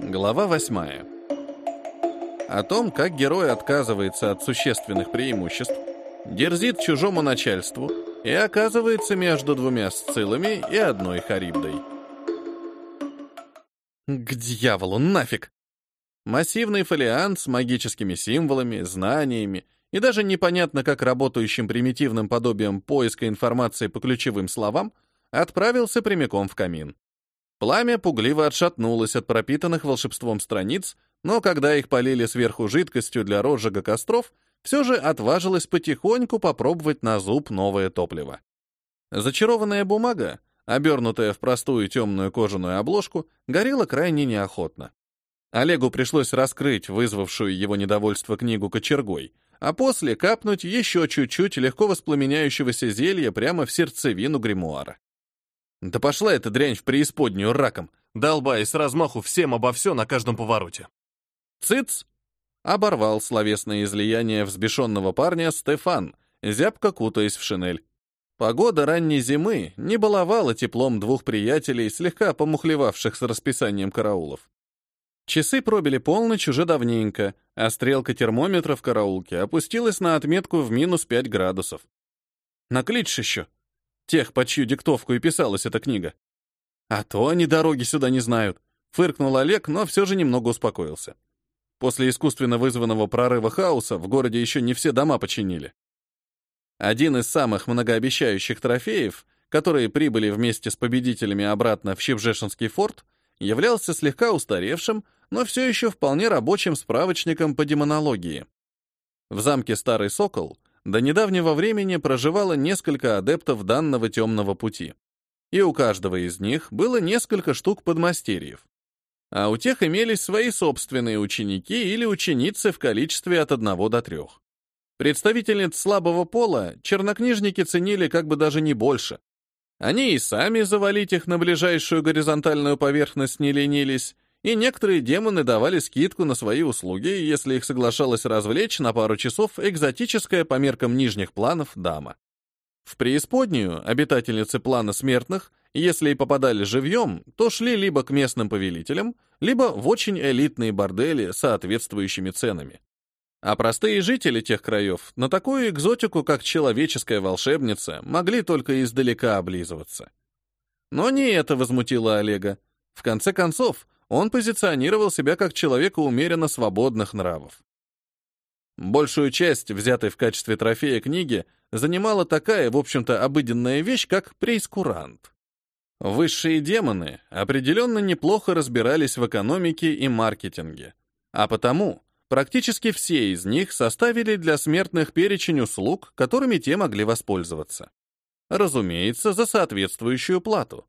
Глава восьмая. О том, как герой отказывается от существенных преимуществ, дерзит чужому начальству и оказывается между двумя сцилами и одной харибдой. К дьяволу, нафиг! Массивный фолиант с магическими символами, знаниями и даже непонятно как работающим примитивным подобием поиска информации по ключевым словам отправился прямиком в камин. Пламя пугливо отшатнулось от пропитанных волшебством страниц, но когда их полили сверху жидкостью для розжига костров, все же отважилось потихоньку попробовать на зуб новое топливо. Зачарованная бумага, обернутая в простую темную кожаную обложку, горела крайне неохотно. Олегу пришлось раскрыть вызвавшую его недовольство книгу кочергой, а после капнуть еще чуть-чуть легко воспламеняющегося зелья прямо в сердцевину гримуара. Да пошла эта дрянь в преисподнюю раком, долбаясь с размаху всем обо все на каждом повороте. Цыц! Оборвал словесное излияние взбешенного парня Стефан, зябко кутаясь в шинель. Погода ранней зимы не баловала теплом двух приятелей, слегка помухлевавших с расписанием караулов. Часы пробили полночь уже давненько, а стрелка термометра в караулке опустилась на отметку в минус 5 градусов. Накличь еще, тех, по чью диктовку и писалась эта книга. А то они дороги сюда не знают. Фыркнул Олег, но все же немного успокоился. После искусственно вызванного прорыва хаоса в городе еще не все дома починили. Один из самых многообещающих трофеев, которые прибыли вместе с победителями обратно в Щебжешинский форт, являлся слегка устаревшим, но все еще вполне рабочим справочником по демонологии. В замке Старый Сокол до недавнего времени проживало несколько адептов данного темного пути, и у каждого из них было несколько штук подмастерьев. А у тех имелись свои собственные ученики или ученицы в количестве от одного до трех. Представительниц слабого пола чернокнижники ценили как бы даже не больше. Они и сами завалить их на ближайшую горизонтальную поверхность не ленились, и некоторые демоны давали скидку на свои услуги, если их соглашалась развлечь на пару часов экзотическая по меркам нижних планов дама. В преисподнюю обитательницы плана смертных, если и попадали живьем, то шли либо к местным повелителям, либо в очень элитные бордели с соответствующими ценами. А простые жители тех краев на такую экзотику, как человеческая волшебница, могли только издалека облизываться. Но не это возмутило Олега. В конце концов, он позиционировал себя как человека умеренно свободных нравов. Большую часть, взятой в качестве трофея книги, занимала такая, в общем-то, обыденная вещь, как прейскурант. Высшие демоны определенно неплохо разбирались в экономике и маркетинге, а потому практически все из них составили для смертных перечень услуг, которыми те могли воспользоваться. Разумеется, за соответствующую плату.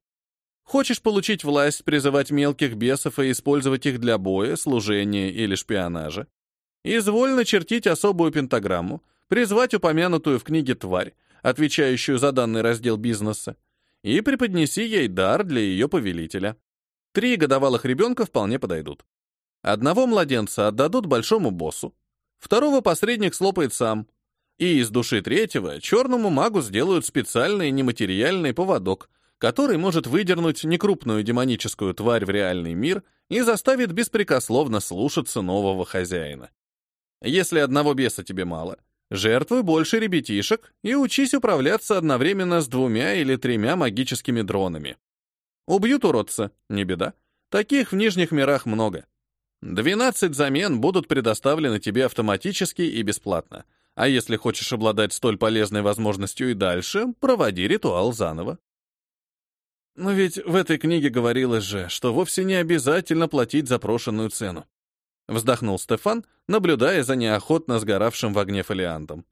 Хочешь получить власть, призывать мелких бесов и использовать их для боя, служения или шпионажа? Изволь начертить особую пентаграмму, призвать упомянутую в книге тварь, отвечающую за данный раздел бизнеса, и преподнеси ей дар для ее повелителя. Три годовалых ребенка вполне подойдут. Одного младенца отдадут большому боссу, второго посредник слопает сам, и из души третьего черному магу сделают специальный нематериальный поводок — который может выдернуть некрупную демоническую тварь в реальный мир и заставит беспрекословно слушаться нового хозяина. Если одного беса тебе мало, жертвуй больше ребятишек и учись управляться одновременно с двумя или тремя магическими дронами. Убьют уродца, не беда. Таких в нижних мирах много. 12 замен будут предоставлены тебе автоматически и бесплатно. А если хочешь обладать столь полезной возможностью и дальше, проводи ритуал заново. Но ведь в этой книге говорилось же, что вовсе не обязательно платить запрошенную цену. Вздохнул Стефан, наблюдая за неохотно сгоравшим в огне фолиантом.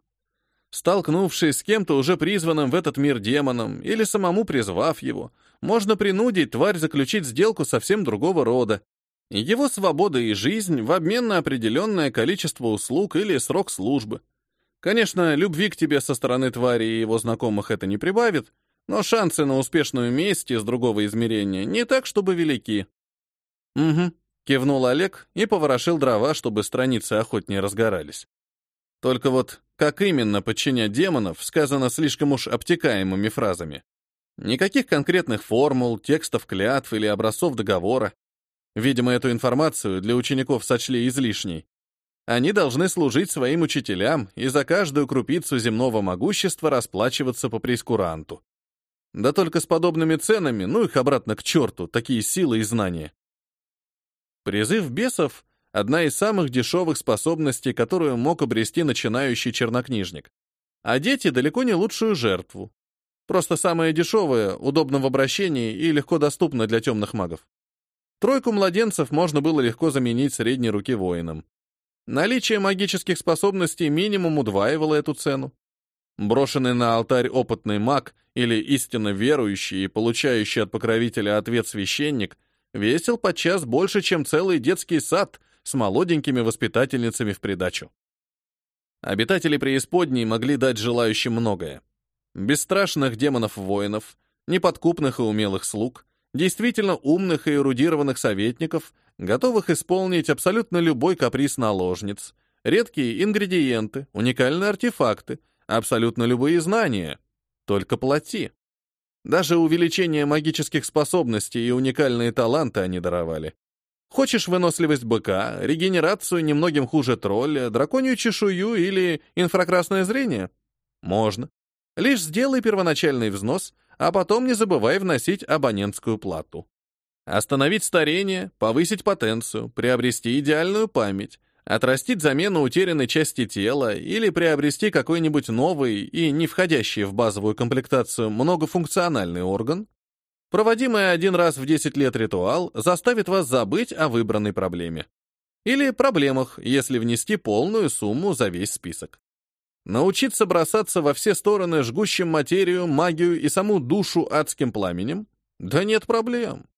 Столкнувшись с кем-то уже призванным в этот мир демоном или самому призвав его, можно принудить тварь заключить сделку совсем другого рода. Его свобода и жизнь в обмен на определенное количество услуг или срок службы. Конечно, любви к тебе со стороны твари и его знакомых это не прибавит, но шансы на успешную месть из другого измерения не так, чтобы велики. Угу, кивнул Олег и поворошил дрова, чтобы страницы охотнее разгорались. Только вот как именно подчинять демонов, сказано слишком уж обтекаемыми фразами. Никаких конкретных формул, текстов клятв или образцов договора. Видимо, эту информацию для учеников сочли излишней. Они должны служить своим учителям и за каждую крупицу земного могущества расплачиваться по прескуранту. Да только с подобными ценами, ну их обратно к черту, такие силы и знания. Призыв бесов — одна из самых дешевых способностей, которую мог обрести начинающий чернокнижник. А дети далеко не лучшую жертву. Просто самое дешевое, удобно в обращении и легко доступно для темных магов. Тройку младенцев можно было легко заменить средней руки воином. Наличие магических способностей минимум удваивало эту цену. Брошенный на алтарь опытный маг или истинно верующий и получающий от покровителя ответ священник весил подчас больше, чем целый детский сад с молоденькими воспитательницами в придачу. Обитатели преисподней могли дать желающим многое. Бесстрашных демонов-воинов, неподкупных и умелых слуг, действительно умных и эрудированных советников, готовых исполнить абсолютно любой каприз наложниц, редкие ингредиенты, уникальные артефакты, абсолютно любые знания. Только плати. Даже увеличение магических способностей и уникальные таланты они даровали. Хочешь выносливость быка, регенерацию немногим хуже тролля, драконью чешую или инфракрасное зрение? Можно. Лишь сделай первоначальный взнос, а потом не забывай вносить абонентскую плату. Остановить старение, повысить потенцию, приобрести идеальную память, отрастить замену утерянной части тела или приобрести какой-нибудь новый и не входящий в базовую комплектацию многофункциональный орган, проводимый один раз в 10 лет ритуал заставит вас забыть о выбранной проблеме. Или проблемах, если внести полную сумму за весь список. Научиться бросаться во все стороны жгущим материю, магию и саму душу адским пламенем? Да нет проблем.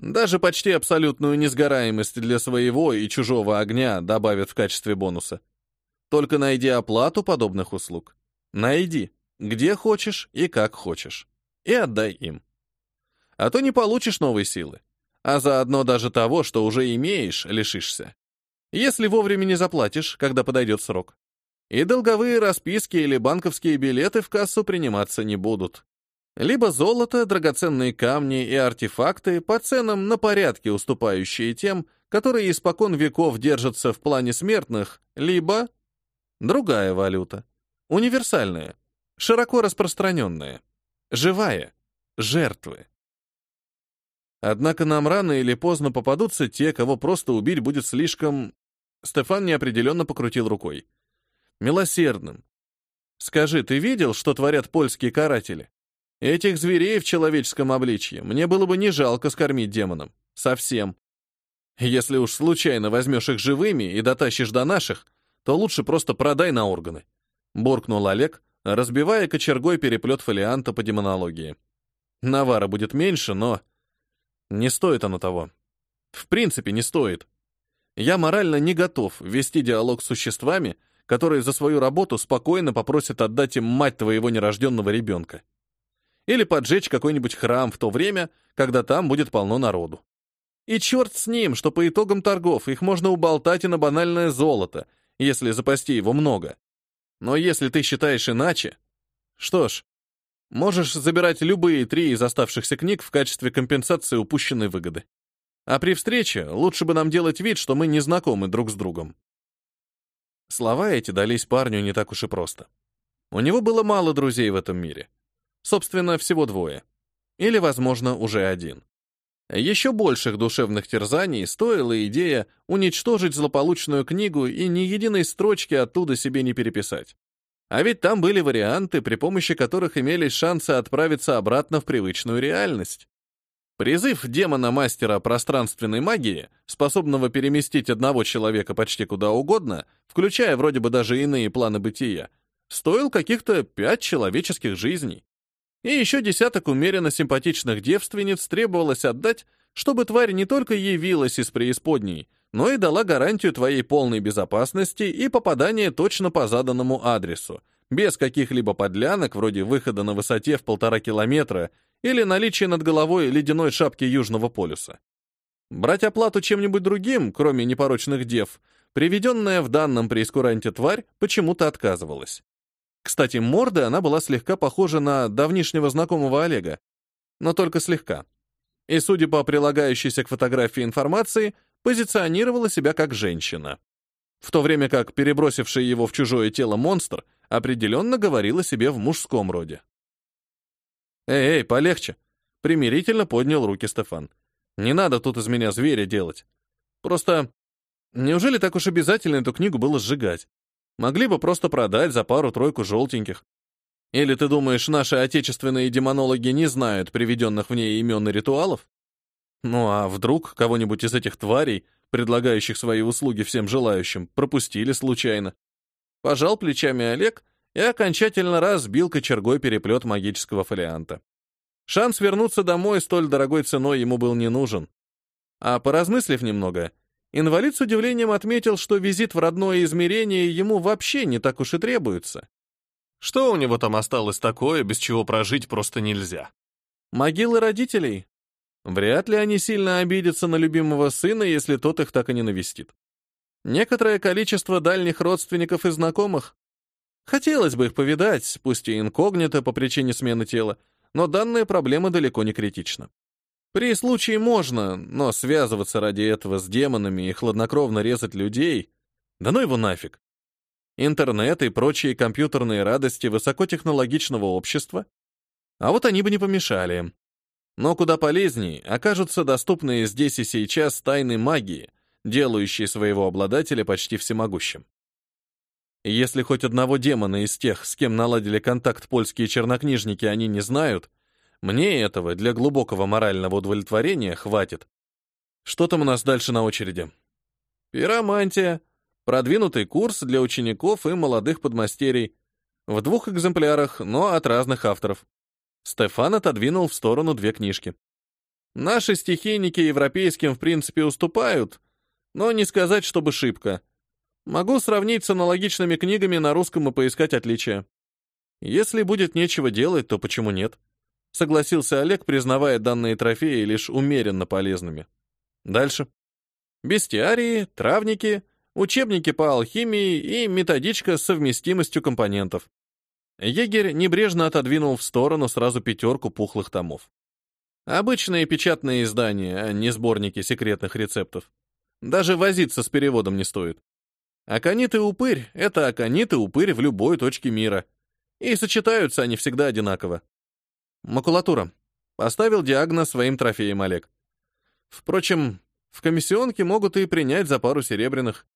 Даже почти абсолютную несгораемость для своего и чужого огня добавят в качестве бонуса. Только найди оплату подобных услуг. Найди, где хочешь и как хочешь. И отдай им. А то не получишь новой силы. А заодно даже того, что уже имеешь, лишишься. Если вовремя не заплатишь, когда подойдет срок. И долговые расписки или банковские билеты в кассу приниматься не будут либо золото, драгоценные камни и артефакты по ценам на порядке уступающие тем, которые испокон веков держатся в плане смертных, либо другая валюта, универсальная, широко распространенная, живая, жертвы. Однако нам рано или поздно попадутся те, кого просто убить будет слишком... Стефан неопределенно покрутил рукой. Милосердным. Скажи, ты видел, что творят польские каратели? Этих зверей в человеческом обличье мне было бы не жалко скормить демонам. Совсем. Если уж случайно возьмешь их живыми и дотащишь до наших, то лучше просто продай на органы. Буркнул Олег, разбивая кочергой переплет фолианта по демонологии. Навара будет меньше, но... Не стоит оно того. В принципе, не стоит. Я морально не готов вести диалог с существами, которые за свою работу спокойно попросят отдать им мать твоего нерожденного ребенка или поджечь какой-нибудь храм в то время, когда там будет полно народу. И черт с ним, что по итогам торгов их можно уболтать и на банальное золото, если запасти его много. Но если ты считаешь иначе... Что ж, можешь забирать любые три из оставшихся книг в качестве компенсации упущенной выгоды. А при встрече лучше бы нам делать вид, что мы не знакомы друг с другом. Слова эти дались парню не так уж и просто. У него было мало друзей в этом мире. Собственно, всего двое. Или, возможно, уже один. Еще больших душевных терзаний стоила идея уничтожить злополучную книгу и ни единой строчки оттуда себе не переписать. А ведь там были варианты, при помощи которых имелись шансы отправиться обратно в привычную реальность. Призыв демона-мастера пространственной магии, способного переместить одного человека почти куда угодно, включая вроде бы даже иные планы бытия, стоил каких-то пять человеческих жизней. И еще десяток умеренно симпатичных девственниц требовалось отдать, чтобы тварь не только явилась из преисподней, но и дала гарантию твоей полной безопасности и попадания точно по заданному адресу, без каких-либо подлянок, вроде выхода на высоте в полтора километра или наличия над головой ледяной шапки Южного полюса. Брать оплату чем-нибудь другим, кроме непорочных дев, приведенная в данном преискуранте тварь почему-то отказывалась. Кстати, мордой она была слегка похожа на давнишнего знакомого Олега, но только слегка. И, судя по прилагающейся к фотографии информации, позиционировала себя как женщина. В то время как перебросивший его в чужое тело монстр определенно говорил о себе в мужском роде. «Эй, эй, полегче!» — примирительно поднял руки Стефан. «Не надо тут из меня зверя делать. Просто неужели так уж обязательно эту книгу было сжигать? Могли бы просто продать за пару-тройку желтеньких. Или ты думаешь, наши отечественные демонологи не знают приведенных в ней имен и ритуалов? Ну а вдруг кого-нибудь из этих тварей, предлагающих свои услуги всем желающим, пропустили случайно? Пожал плечами Олег и окончательно разбил кочергой переплет магического фолианта. Шанс вернуться домой столь дорогой ценой ему был не нужен. А поразмыслив немного, инвалид с удивлением отметил, что визит в родное измерение ему вообще не так уж и требуется. Что у него там осталось такое, без чего прожить просто нельзя? Могилы родителей? Вряд ли они сильно обидятся на любимого сына, если тот их так и не навестит. Некоторое количество дальних родственников и знакомых. Хотелось бы их повидать, пусть и инкогнито по причине смены тела, но данная проблема далеко не критична. При случае можно, но связываться ради этого с демонами и хладнокровно резать людей, да ну его нафиг. Интернет и прочие компьютерные радости высокотехнологичного общества, а вот они бы не помешали. Но куда полезнее окажутся доступные здесь и сейчас тайны магии, делающие своего обладателя почти всемогущим. Если хоть одного демона из тех, с кем наладили контакт польские чернокнижники, они не знают, мне этого для глубокого морального удовлетворения хватит. Что там у нас дальше на очереди? Пиромантия. Продвинутый курс для учеников и молодых подмастерий. В двух экземплярах, но от разных авторов. Стефан отодвинул в сторону две книжки. Наши стихийники европейским в принципе уступают, но не сказать, чтобы шибко. Могу сравнить с аналогичными книгами на русском и поискать отличия. Если будет нечего делать, то почему нет? Согласился Олег, признавая данные трофеи лишь умеренно полезными. Дальше. Бестиарии, травники, учебники по алхимии и методичка с совместимостью компонентов. Егерь небрежно отодвинул в сторону сразу пятерку пухлых томов. Обычные печатные издания, а не сборники секретных рецептов. Даже возиться с переводом не стоит. Аконит и упырь — это аконит и упырь в любой точке мира. И сочетаются они всегда одинаково. Макулатура. Поставил диагноз своим трофеям Олег. Впрочем, в комиссионке могут и принять за пару серебряных.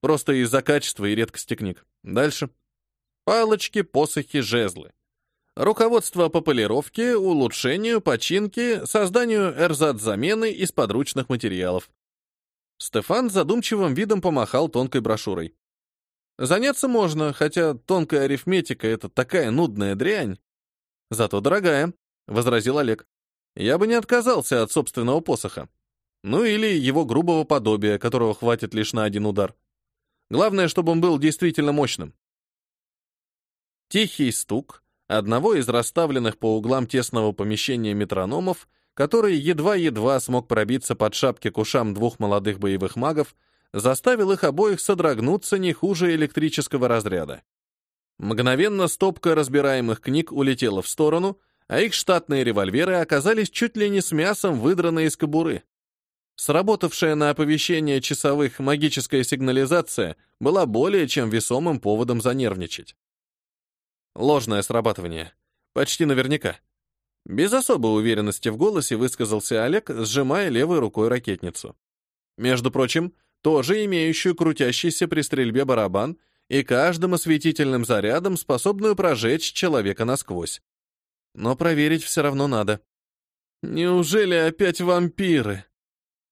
Просто из-за качества и редкости книг. Дальше. Палочки, посохи, жезлы. Руководство по полировке, улучшению, починке, созданию эрзат-замены из подручных материалов. Стефан задумчивым видом помахал тонкой брошюрой. Заняться можно, хотя тонкая арифметика — это такая нудная дрянь. Зато дорогая, — возразил Олег. Я бы не отказался от собственного посоха. Ну или его грубого подобия, которого хватит лишь на один удар. Главное, чтобы он был действительно мощным. Тихий стук одного из расставленных по углам тесного помещения метрономов, который едва-едва смог пробиться под шапки к ушам двух молодых боевых магов, заставил их обоих содрогнуться не хуже электрического разряда. Мгновенно стопка разбираемых книг улетела в сторону, а их штатные револьверы оказались чуть ли не с мясом выдраны из кобуры. Сработавшая на оповещение часовых магическая сигнализация была более чем весомым поводом занервничать. Ложное срабатывание. Почти наверняка. Без особой уверенности в голосе высказался Олег, сжимая левой рукой ракетницу. Между прочим, тоже имеющую крутящийся при стрельбе барабан и каждым осветительным зарядом, способную прожечь человека насквозь. Но проверить все равно надо. «Неужели опять вампиры?»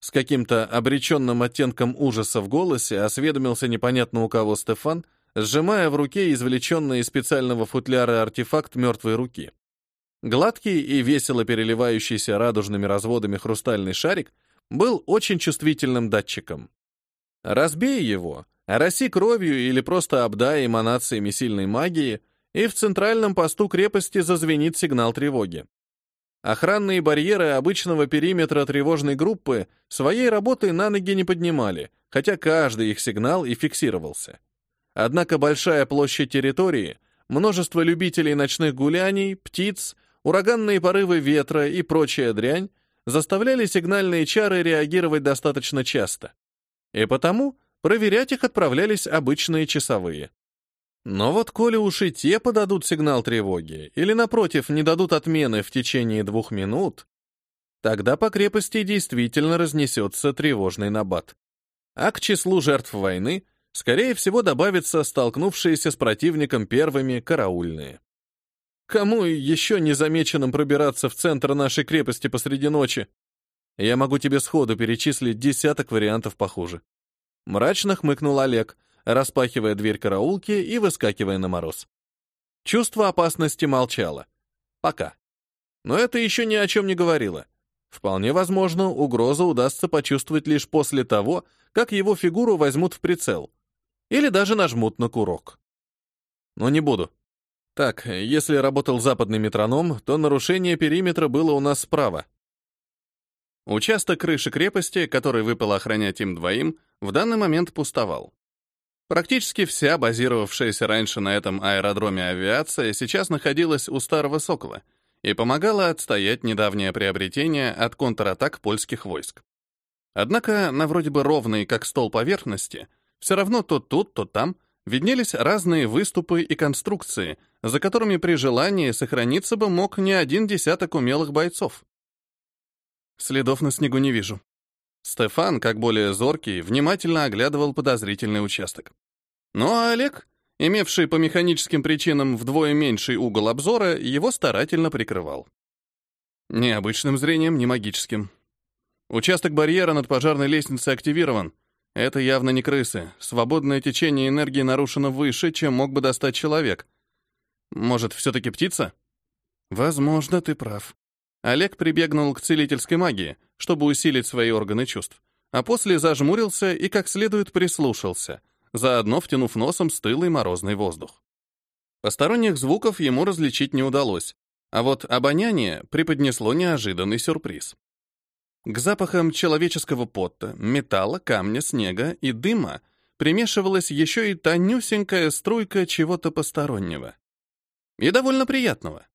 С каким-то обреченным оттенком ужаса в голосе осведомился непонятно у кого Стефан — сжимая в руке извлеченный из специального футляра артефакт мертвой руки. Гладкий и весело переливающийся радужными разводами хрустальный шарик был очень чувствительным датчиком. Разбей его, ороси кровью или просто обдай эманациями сильной магии, и в центральном посту крепости зазвенит сигнал тревоги. Охранные барьеры обычного периметра тревожной группы своей работой на ноги не поднимали, хотя каждый их сигнал и фиксировался. Однако большая площадь территории, множество любителей ночных гуляний, птиц, ураганные порывы ветра и прочая дрянь заставляли сигнальные чары реагировать достаточно часто. И потому проверять их отправлялись обычные часовые. Но вот коли уж и те подадут сигнал тревоги, или, напротив, не дадут отмены в течение двух минут, тогда по крепости действительно разнесется тревожный набат. А к числу жертв войны, скорее всего, добавятся столкнувшиеся с противником первыми караульные. Кому еще незамеченным пробираться в центр нашей крепости посреди ночи? Я могу тебе сходу перечислить десяток вариантов похуже. Мрачно хмыкнул Олег, распахивая дверь караулки и выскакивая на мороз. Чувство опасности молчало. Пока. Но это еще ни о чем не говорило. Вполне возможно, угрозу удастся почувствовать лишь после того, как его фигуру возьмут в прицел. Или даже нажмут на курок. Но не буду. Так, если работал западный метроном, то нарушение периметра было у нас справа. Участок крыши крепости, который выпал охранять им двоим, в данный момент пустовал. Практически вся базировавшаяся раньше на этом аэродроме авиация сейчас находилась у Старого Сокола и помогала отстоять недавнее приобретение от контратак польских войск. Однако на вроде бы ровной, как стол поверхности, все равно то тут, то там виднелись разные выступы и конструкции, за которыми при желании сохраниться бы мог не один десяток умелых бойцов. Следов на снегу не вижу. Стефан, как более зоркий, внимательно оглядывал подозрительный участок. Ну а Олег, имевший по механическим причинам вдвое меньший угол обзора, его старательно прикрывал. Ни обычным зрением, ни магическим. Участок барьера над пожарной лестницей активирован. Это явно не крысы. Свободное течение энергии нарушено выше, чем мог бы достать человек. Может, все-таки птица? Возможно, ты прав. Олег прибегнул к целительской магии, чтобы усилить свои органы чувств, а после зажмурился и как следует прислушался, заодно втянув носом стылый морозный воздух. Посторонних звуков ему различить не удалось, а вот обоняние преподнесло неожиданный сюрприз. К запахам человеческого пота, металла, камня, снега и дыма примешивалась еще и тонюсенькая струйка чего-то постороннего. И довольно приятного.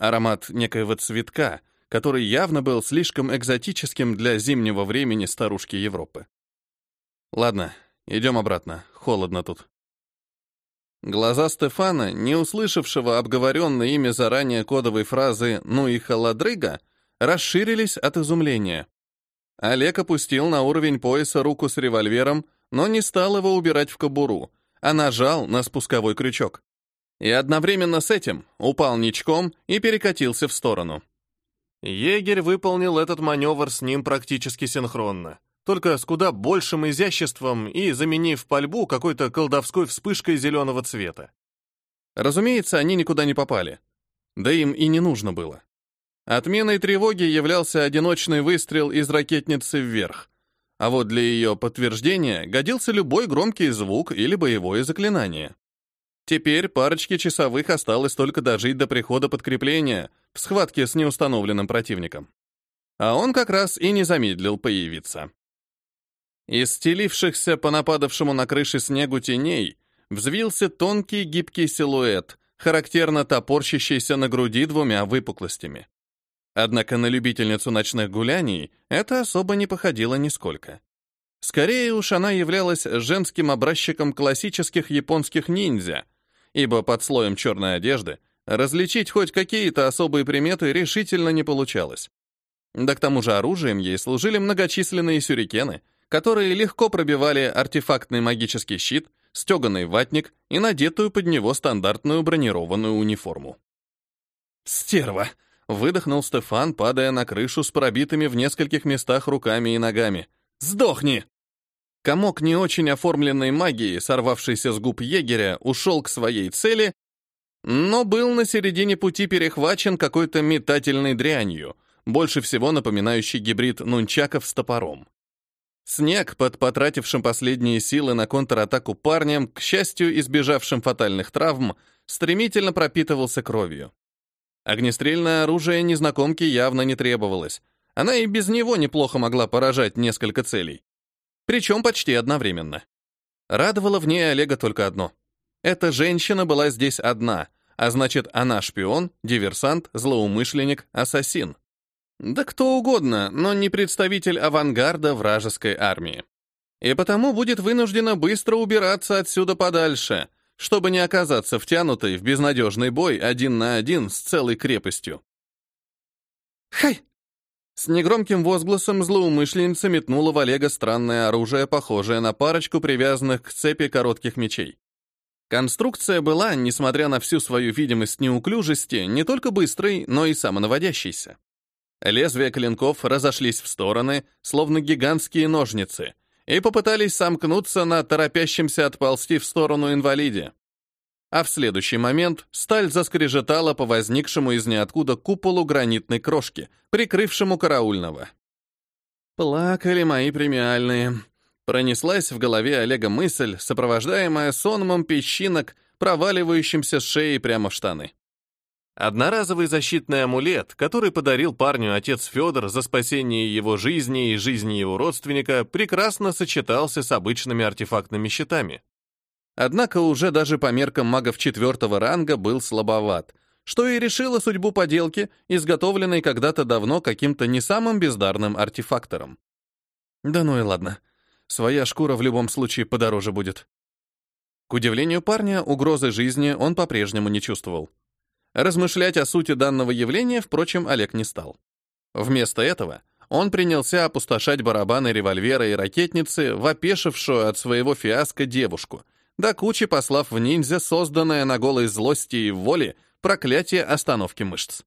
Аромат некоего цветка, который явно был слишком экзотическим для зимнего времени старушки Европы. Ладно, идем обратно, холодно тут. Глаза Стефана, не услышавшего обговоренной ими заранее кодовой фразы «ну и холодрыга», расширились от изумления. Олег опустил на уровень пояса руку с револьвером, но не стал его убирать в кобуру, а нажал на спусковой крючок. И одновременно с этим упал ничком и перекатился в сторону. Егерь выполнил этот маневр с ним практически синхронно, только с куда большим изяществом и заменив пальбу какой-то колдовской вспышкой зеленого цвета. Разумеется, они никуда не попали. Да им и не нужно было. Отменой тревоги являлся одиночный выстрел из ракетницы вверх, а вот для ее подтверждения годился любой громкий звук или боевое заклинание. Теперь парочке часовых осталось только дожить до прихода подкрепления в схватке с неустановленным противником. А он как раз и не замедлил появиться. Из стелившихся по нападавшему на крыше снегу теней взвился тонкий гибкий силуэт, характерно топорщащийся на груди двумя выпуклостями. Однако на любительницу ночных гуляний это особо не походило нисколько. Скорее уж она являлась женским образчиком классических японских ниндзя, ибо под слоем черной одежды различить хоть какие-то особые приметы решительно не получалось. Да к тому же оружием ей служили многочисленные сюрикены, которые легко пробивали артефактный магический щит, стеганый ватник и надетую под него стандартную бронированную униформу. «Стерва!» Выдохнул Стефан, падая на крышу с пробитыми в нескольких местах руками и ногами. «Сдохни!» Комок не очень оформленной магии, сорвавшийся с губ егеря, ушел к своей цели, но был на середине пути перехвачен какой-то метательной дрянью, больше всего напоминающий гибрид нунчаков с топором. Снег, под потратившим последние силы на контратаку парнем, к счастью, избежавшим фатальных травм, стремительно пропитывался кровью. Огнестрельное оружие незнакомки явно не требовалось. Она и без него неплохо могла поражать несколько целей. Причем почти одновременно. Радовало в ней Олега только одно. Эта женщина была здесь одна, а значит, она шпион, диверсант, злоумышленник, ассасин. Да кто угодно, но не представитель авангарда вражеской армии. И потому будет вынуждена быстро убираться отсюда подальше, чтобы не оказаться втянутой в безнадежный бой один на один с целой крепостью. «Хай!» С негромким возгласом злоумышленница метнула в Олега странное оружие, похожее на парочку привязанных к цепи коротких мечей. Конструкция была, несмотря на всю свою видимость неуклюжести, не только быстрой, но и самонаводящейся. Лезвия клинков разошлись в стороны, словно гигантские ножницы, и попытались сомкнуться на торопящемся отползти в сторону инвалиде. А в следующий момент сталь заскрежетала по возникшему из ниоткуда куполу гранитной крошки, прикрывшему караульного. Плакали мои премиальные, Пронеслась в голове Олега мысль, сопровождаемая сонмом песчинок, проваливающимся с шеи прямо в штаны. Одноразовый защитный амулет, который подарил парню отец Федор за спасение его жизни и жизни его родственника, прекрасно сочетался с обычными артефактными щитами. Однако уже даже по меркам магов четвертого ранга был слабоват, что и решило судьбу поделки, изготовленной когда-то давно каким-то не самым бездарным артефактором. Да ну и ладно. Своя шкура в любом случае подороже будет. К удивлению парня, угрозы жизни он по-прежнему не чувствовал. Размышлять о сути данного явления, впрочем, Олег не стал. Вместо этого он принялся опустошать барабаны револьвера и ракетницы, вопешившую от своего фиаско девушку, до кучи послав в ниндзя созданное на голой злости и воле проклятие остановки мышц.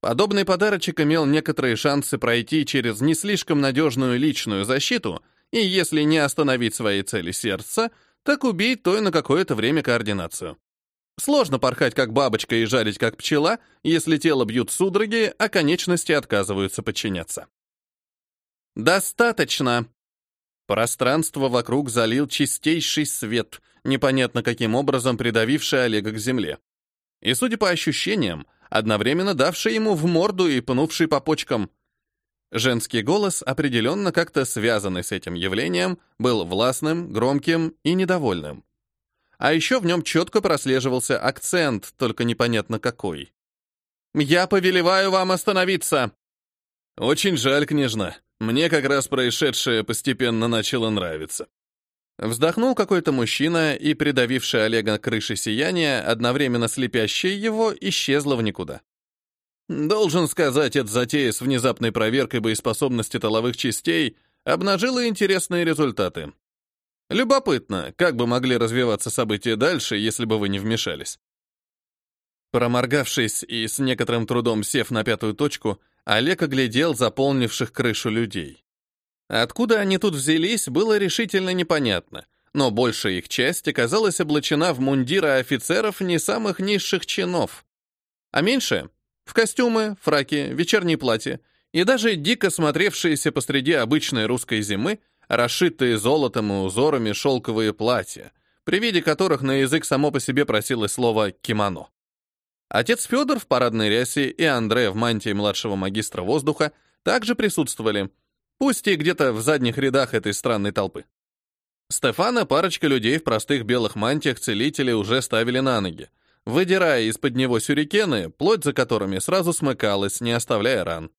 Подобный подарочек имел некоторые шансы пройти через не слишком надежную личную защиту, и если не остановить свои цели сердца, так убить той на какое-то время координацию. Сложно порхать как бабочка и жарить как пчела, если тело бьют судороги, а конечности отказываются подчиняться. «Достаточно!» Пространство вокруг залил чистейший свет, непонятно каким образом придавивший Олега к земле. И, судя по ощущениям, одновременно давший ему в морду и пнувший по почкам. Женский голос, определенно как-то связанный с этим явлением, был властным, громким и недовольным. А еще в нем четко прослеживался акцент, только непонятно какой. «Я повелеваю вам остановиться!» «Очень жаль, княжна. Мне как раз происшедшее постепенно начало нравиться». Вздохнул какой-то мужчина, и придавивший Олега крыши сияния, одновременно слепящее его, исчезло в никуда. Должен сказать, эта затея с внезапной проверкой боеспособности толовых частей обнажила интересные результаты. Любопытно, как бы могли развиваться события дальше, если бы вы не вмешались. Проморгавшись и с некоторым трудом сев на пятую точку, Олег оглядел заполнивших крышу людей. Откуда они тут взялись, было решительно непонятно, но большая их часть оказалась облачена в мундиры офицеров не самых низших чинов. А меньшая в костюмы, фраки, вечерние платья и даже дико смотревшиеся посреди обычной русской зимы, расшитые золотом и узорами шелковые платья, при виде которых на язык само по себе просилось слово «кимоно». Отец Федор в парадной рясе и Андре в мантии младшего магистра воздуха также присутствовали, пусть и где-то в задних рядах этой странной толпы. Стефана парочка людей в простых белых мантиях целителей уже ставили на ноги, выдирая из-под него сюрикены, плоть за которыми сразу смыкалась, не оставляя ран.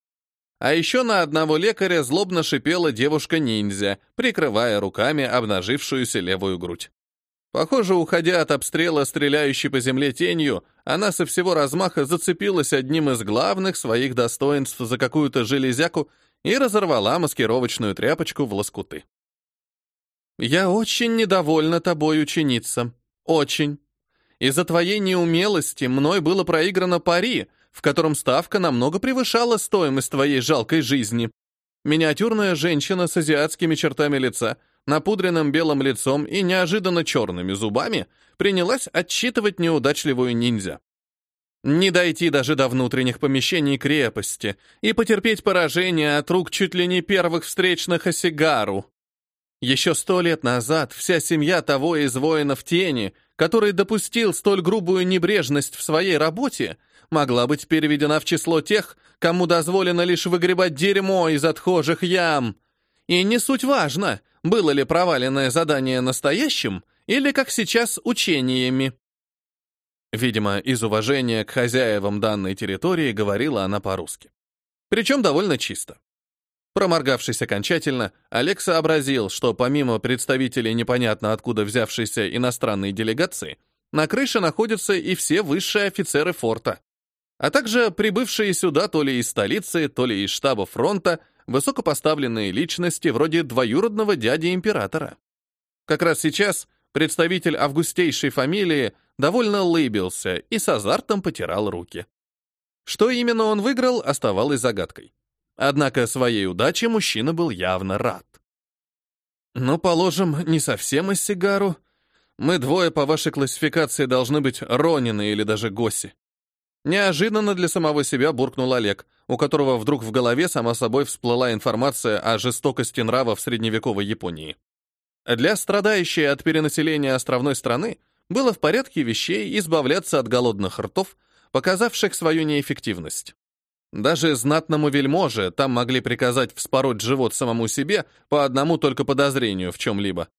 А еще на одного лекаря злобно шипела девушка-ниндзя, прикрывая руками обнажившуюся левую грудь. Похоже, уходя от обстрела, стреляющей по земле тенью, она со всего размаха зацепилась одним из главных своих достоинств за какую-то железяку и разорвала маскировочную тряпочку в лоскуты. «Я очень недовольна тобой, ученица. Очень. Из-за твоей неумелости мной было проиграно пари, в котором ставка намного превышала стоимость твоей жалкой жизни. Миниатюрная женщина с азиатскими чертами лица, напудренным белым лицом и неожиданно черными зубами принялась отчитывать неудачливую ниндзя. Не дойти даже до внутренних помещений крепости и потерпеть поражение от рук чуть ли не первых встречных Осигару. Еще сто лет назад вся семья того из воинов тени, который допустил столь грубую небрежность в своей работе, могла быть переведена в число тех, кому дозволено лишь выгребать дерьмо из отхожих ям. И не суть важно, было ли проваленное задание настоящим или, как сейчас, учениями. Видимо, из уважения к хозяевам данной территории говорила она по-русски. Причем довольно чисто. Проморгавшись окончательно, Олег сообразил, что помимо представителей непонятно откуда взявшейся иностранной делегации, на крыше находятся и все высшие офицеры форта, а также прибывшие сюда то ли из столицы, то ли из штаба фронта высокопоставленные личности вроде двоюродного дяди императора. Как раз сейчас представитель августейшей фамилии довольно лыбился и с азартом потирал руки. Что именно он выиграл, оставалось загадкой. Однако своей удаче мужчина был явно рад. «Ну, положим, не совсем из сигару. Мы двое по вашей классификации должны быть Ронины или даже Госи». Неожиданно для самого себя буркнул Олег, у которого вдруг в голове сама собой всплыла информация о жестокости нрава в средневековой Японии. Для страдающей от перенаселения островной страны было в порядке вещей избавляться от голодных ртов, показавших свою неэффективность. Даже знатному вельможе там могли приказать вспороть живот самому себе по одному только подозрению в чем-либо.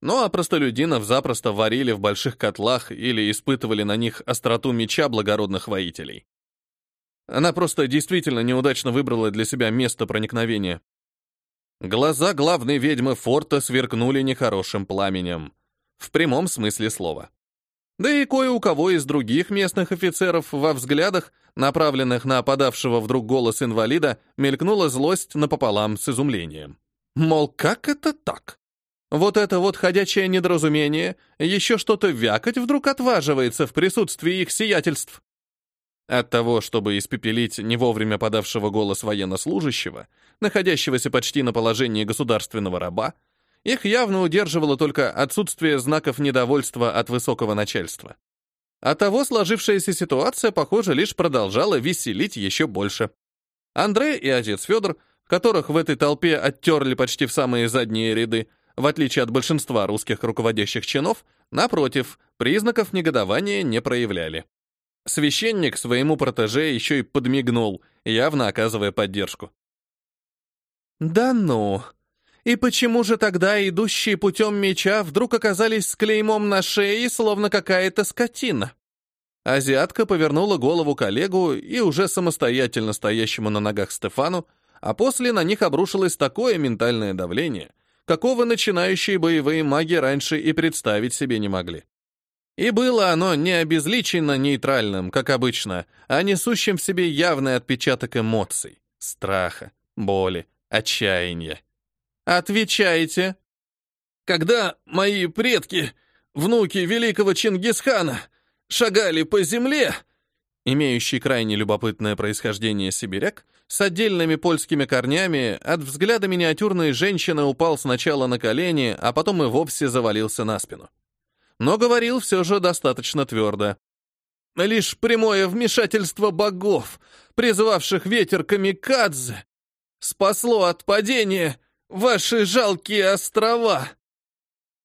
Ну а простолюдинов запросто варили в больших котлах или испытывали на них остроту меча благородных воителей. Она просто действительно неудачно выбрала для себя место проникновения. Глаза главной ведьмы форта сверкнули нехорошим пламенем. В прямом смысле слова. Да и кое у кого из других местных офицеров во взглядах, направленных на подавшего вдруг голос инвалида, мелькнула злость напополам с изумлением. Мол, как это так? Вот это вот ходячее недоразумение еще что-то вякать вдруг отваживается в присутствии их сиятельств. От того, чтобы испепелить не вовремя подавшего голос военнослужащего, находящегося почти на положении государственного раба, их явно удерживало только отсутствие знаков недовольства от высокого начальства. А того сложившаяся ситуация, похоже, лишь продолжала веселить еще больше. Андрей и отец Федор, которых в этой толпе оттерли почти в самые задние ряды, в отличие от большинства русских руководящих чинов, напротив, признаков негодования не проявляли. Священник своему протеже еще и подмигнул, явно оказывая поддержку. «Да ну!» И почему же тогда идущие путем меча вдруг оказались с клеймом на шее, словно какая-то скотина? Азиатка повернула голову коллегу и уже самостоятельно стоящему на ногах Стефану, а после на них обрушилось такое ментальное давление, какого начинающие боевые маги раньше и представить себе не могли. И было оно не обезличенно нейтральным, как обычно, а несущим в себе явный отпечаток эмоций, страха, боли, отчаяния. Отвечайте. Когда мои предки, внуки великого Чингисхана, шагали по земле, имеющий крайне любопытное происхождение сибиряк, с отдельными польскими корнями, от взгляда миниатюрной женщины упал сначала на колени, а потом и вовсе завалился на спину. Но говорил все же достаточно твердо. Лишь прямое вмешательство богов, призывавших ветер камикадзе, спасло от падения Ваши жалкие острова!»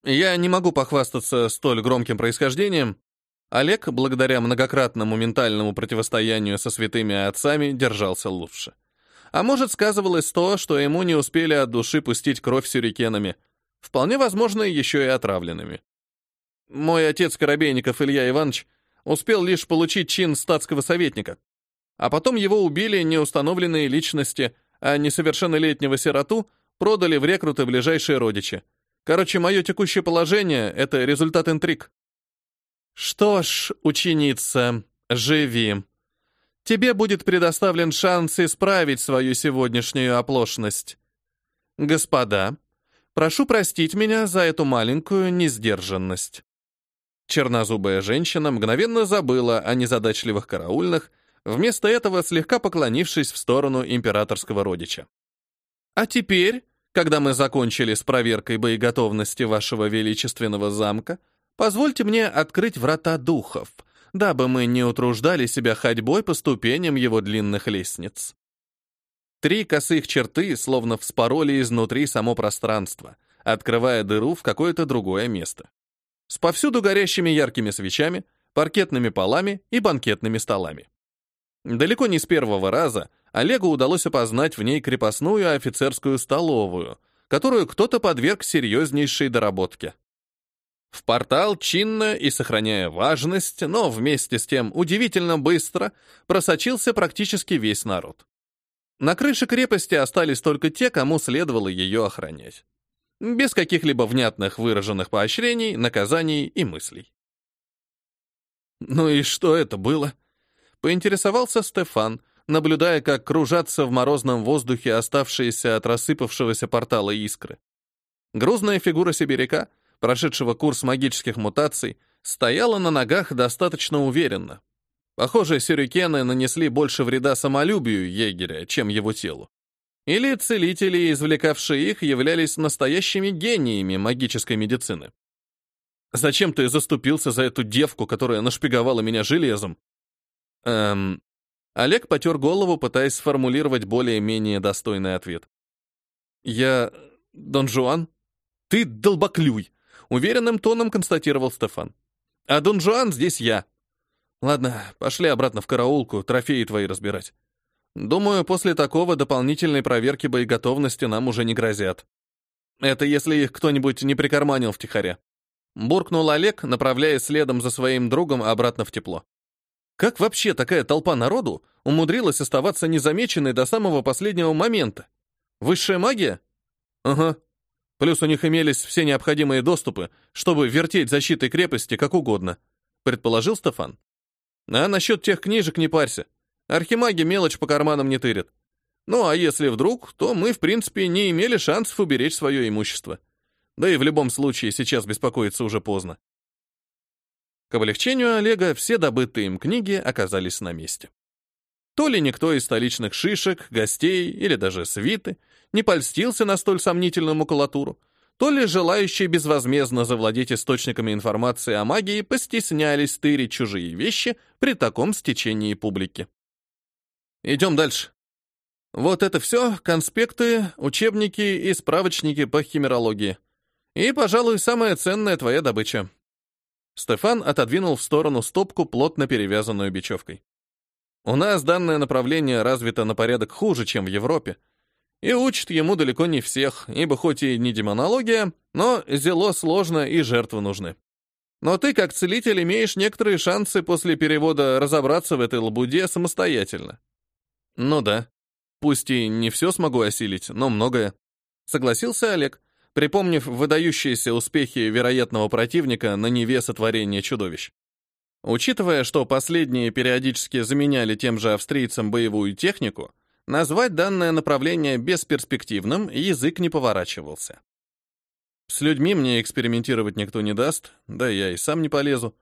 Я не могу похвастаться столь громким происхождением. Олег, благодаря многократному ментальному противостоянию со святыми отцами, держался лучше. А может, сказывалось то, что ему не успели от души пустить кровь сюрикенами. Вполне возможно, еще и отравленными. Мой отец Коробейников Илья Иванович успел лишь получить чин статского советника. А потом его убили неустановленные личности, а несовершеннолетнего сироту — продали в рекруты ближайшие родичи. Короче, мое текущее положение — это результат интриг. Что ж, ученица, живи. Тебе будет предоставлен шанс исправить свою сегодняшнюю оплошность. Господа, прошу простить меня за эту маленькую несдержанность. Чернозубая женщина мгновенно забыла о незадачливых караульных, вместо этого слегка поклонившись в сторону императорского родича. А теперь, когда мы закончили с проверкой боеготовности вашего величественного замка, позвольте мне открыть врата духов, дабы мы не утруждали себя ходьбой по ступеням его длинных лестниц. Три косых черты словно вспороли изнутри само пространство, открывая дыру в какое-то другое место. С повсюду горящими яркими свечами, паркетными полами и банкетными столами. Далеко не с первого раза Олегу удалось опознать в ней крепостную офицерскую столовую, которую кто-то подверг серьезнейшей доработке. В портал чинно и сохраняя важность, но вместе с тем удивительно быстро просочился практически весь народ. На крыше крепости остались только те, кому следовало ее охранять. Без каких-либо внятных выраженных поощрений, наказаний и мыслей. «Ну и что это было?» — поинтересовался Стефан, наблюдая, как кружатся в морозном воздухе оставшиеся от рассыпавшегося портала искры. Грузная фигура сибиряка, прошедшего курс магических мутаций, стояла на ногах достаточно уверенно. Похоже, сюрикены нанесли больше вреда самолюбию егеря, чем его телу. Или целители, извлекавшие их, являлись настоящими гениями магической медицины. Зачем ты заступился за эту девку, которая нашпиговала меня железом? Эм... Олег потер голову, пытаясь сформулировать более-менее достойный ответ. Я... Дон Жуан? Ты долбоклюй! Уверенным тоном констатировал Стефан. А Дон Жуан здесь я. Ладно, пошли обратно в караулку, трофеи твои разбирать. Думаю, после такого дополнительной проверки боеготовности нам уже не грозят. Это если их кто-нибудь не прикарманил втихаря. Буркнул Олег, направляясь следом за своим другом обратно в тепло. Как вообще такая толпа народу умудрилась оставаться незамеченной до самого последнего момента? Высшая магия? Ага. Плюс у них имелись все необходимые доступы, чтобы вертеть защитой крепости как угодно, предположил Стефан. А насчет тех книжек не парься. Архимаги мелочь по карманам не тырят. Ну а если вдруг, то мы, в принципе, не имели шансов уберечь свое имущество. Да и в любом случае сейчас беспокоиться уже поздно. К облегчению Олега все добытые им книги оказались на месте. То ли никто из столичных шишек, гостей или даже свиты не польстился на столь сомнительную макулатуру, то ли желающие безвозмездно завладеть источниками информации о магии постеснялись тырить чужие вещи при таком стечении публики. Идем дальше. Вот это все конспекты, учебники и справочники по химерологии. И, пожалуй, самая ценная твоя добыча. Стефан отодвинул в сторону стопку, плотно перевязанную бечевкой. У нас данное направление развито на порядок хуже, чем в Европе. И учат ему далеко не всех, ибо хоть и не демонология, но зело сложно и жертвы нужны. Но ты, как целитель, имеешь некоторые шансы после перевода разобраться в этой лабуде самостоятельно. Ну да. Пусть и не все смогу осилить, но многое. Согласился Олег, припомнив выдающиеся успехи вероятного противника на Неве сотворения чудовищ. Учитывая, что последние периодически заменяли тем же австрийцам боевую технику, назвать данное направление бесперспективным язык не поворачивался. С людьми мне экспериментировать никто не даст, да я и сам не полезу.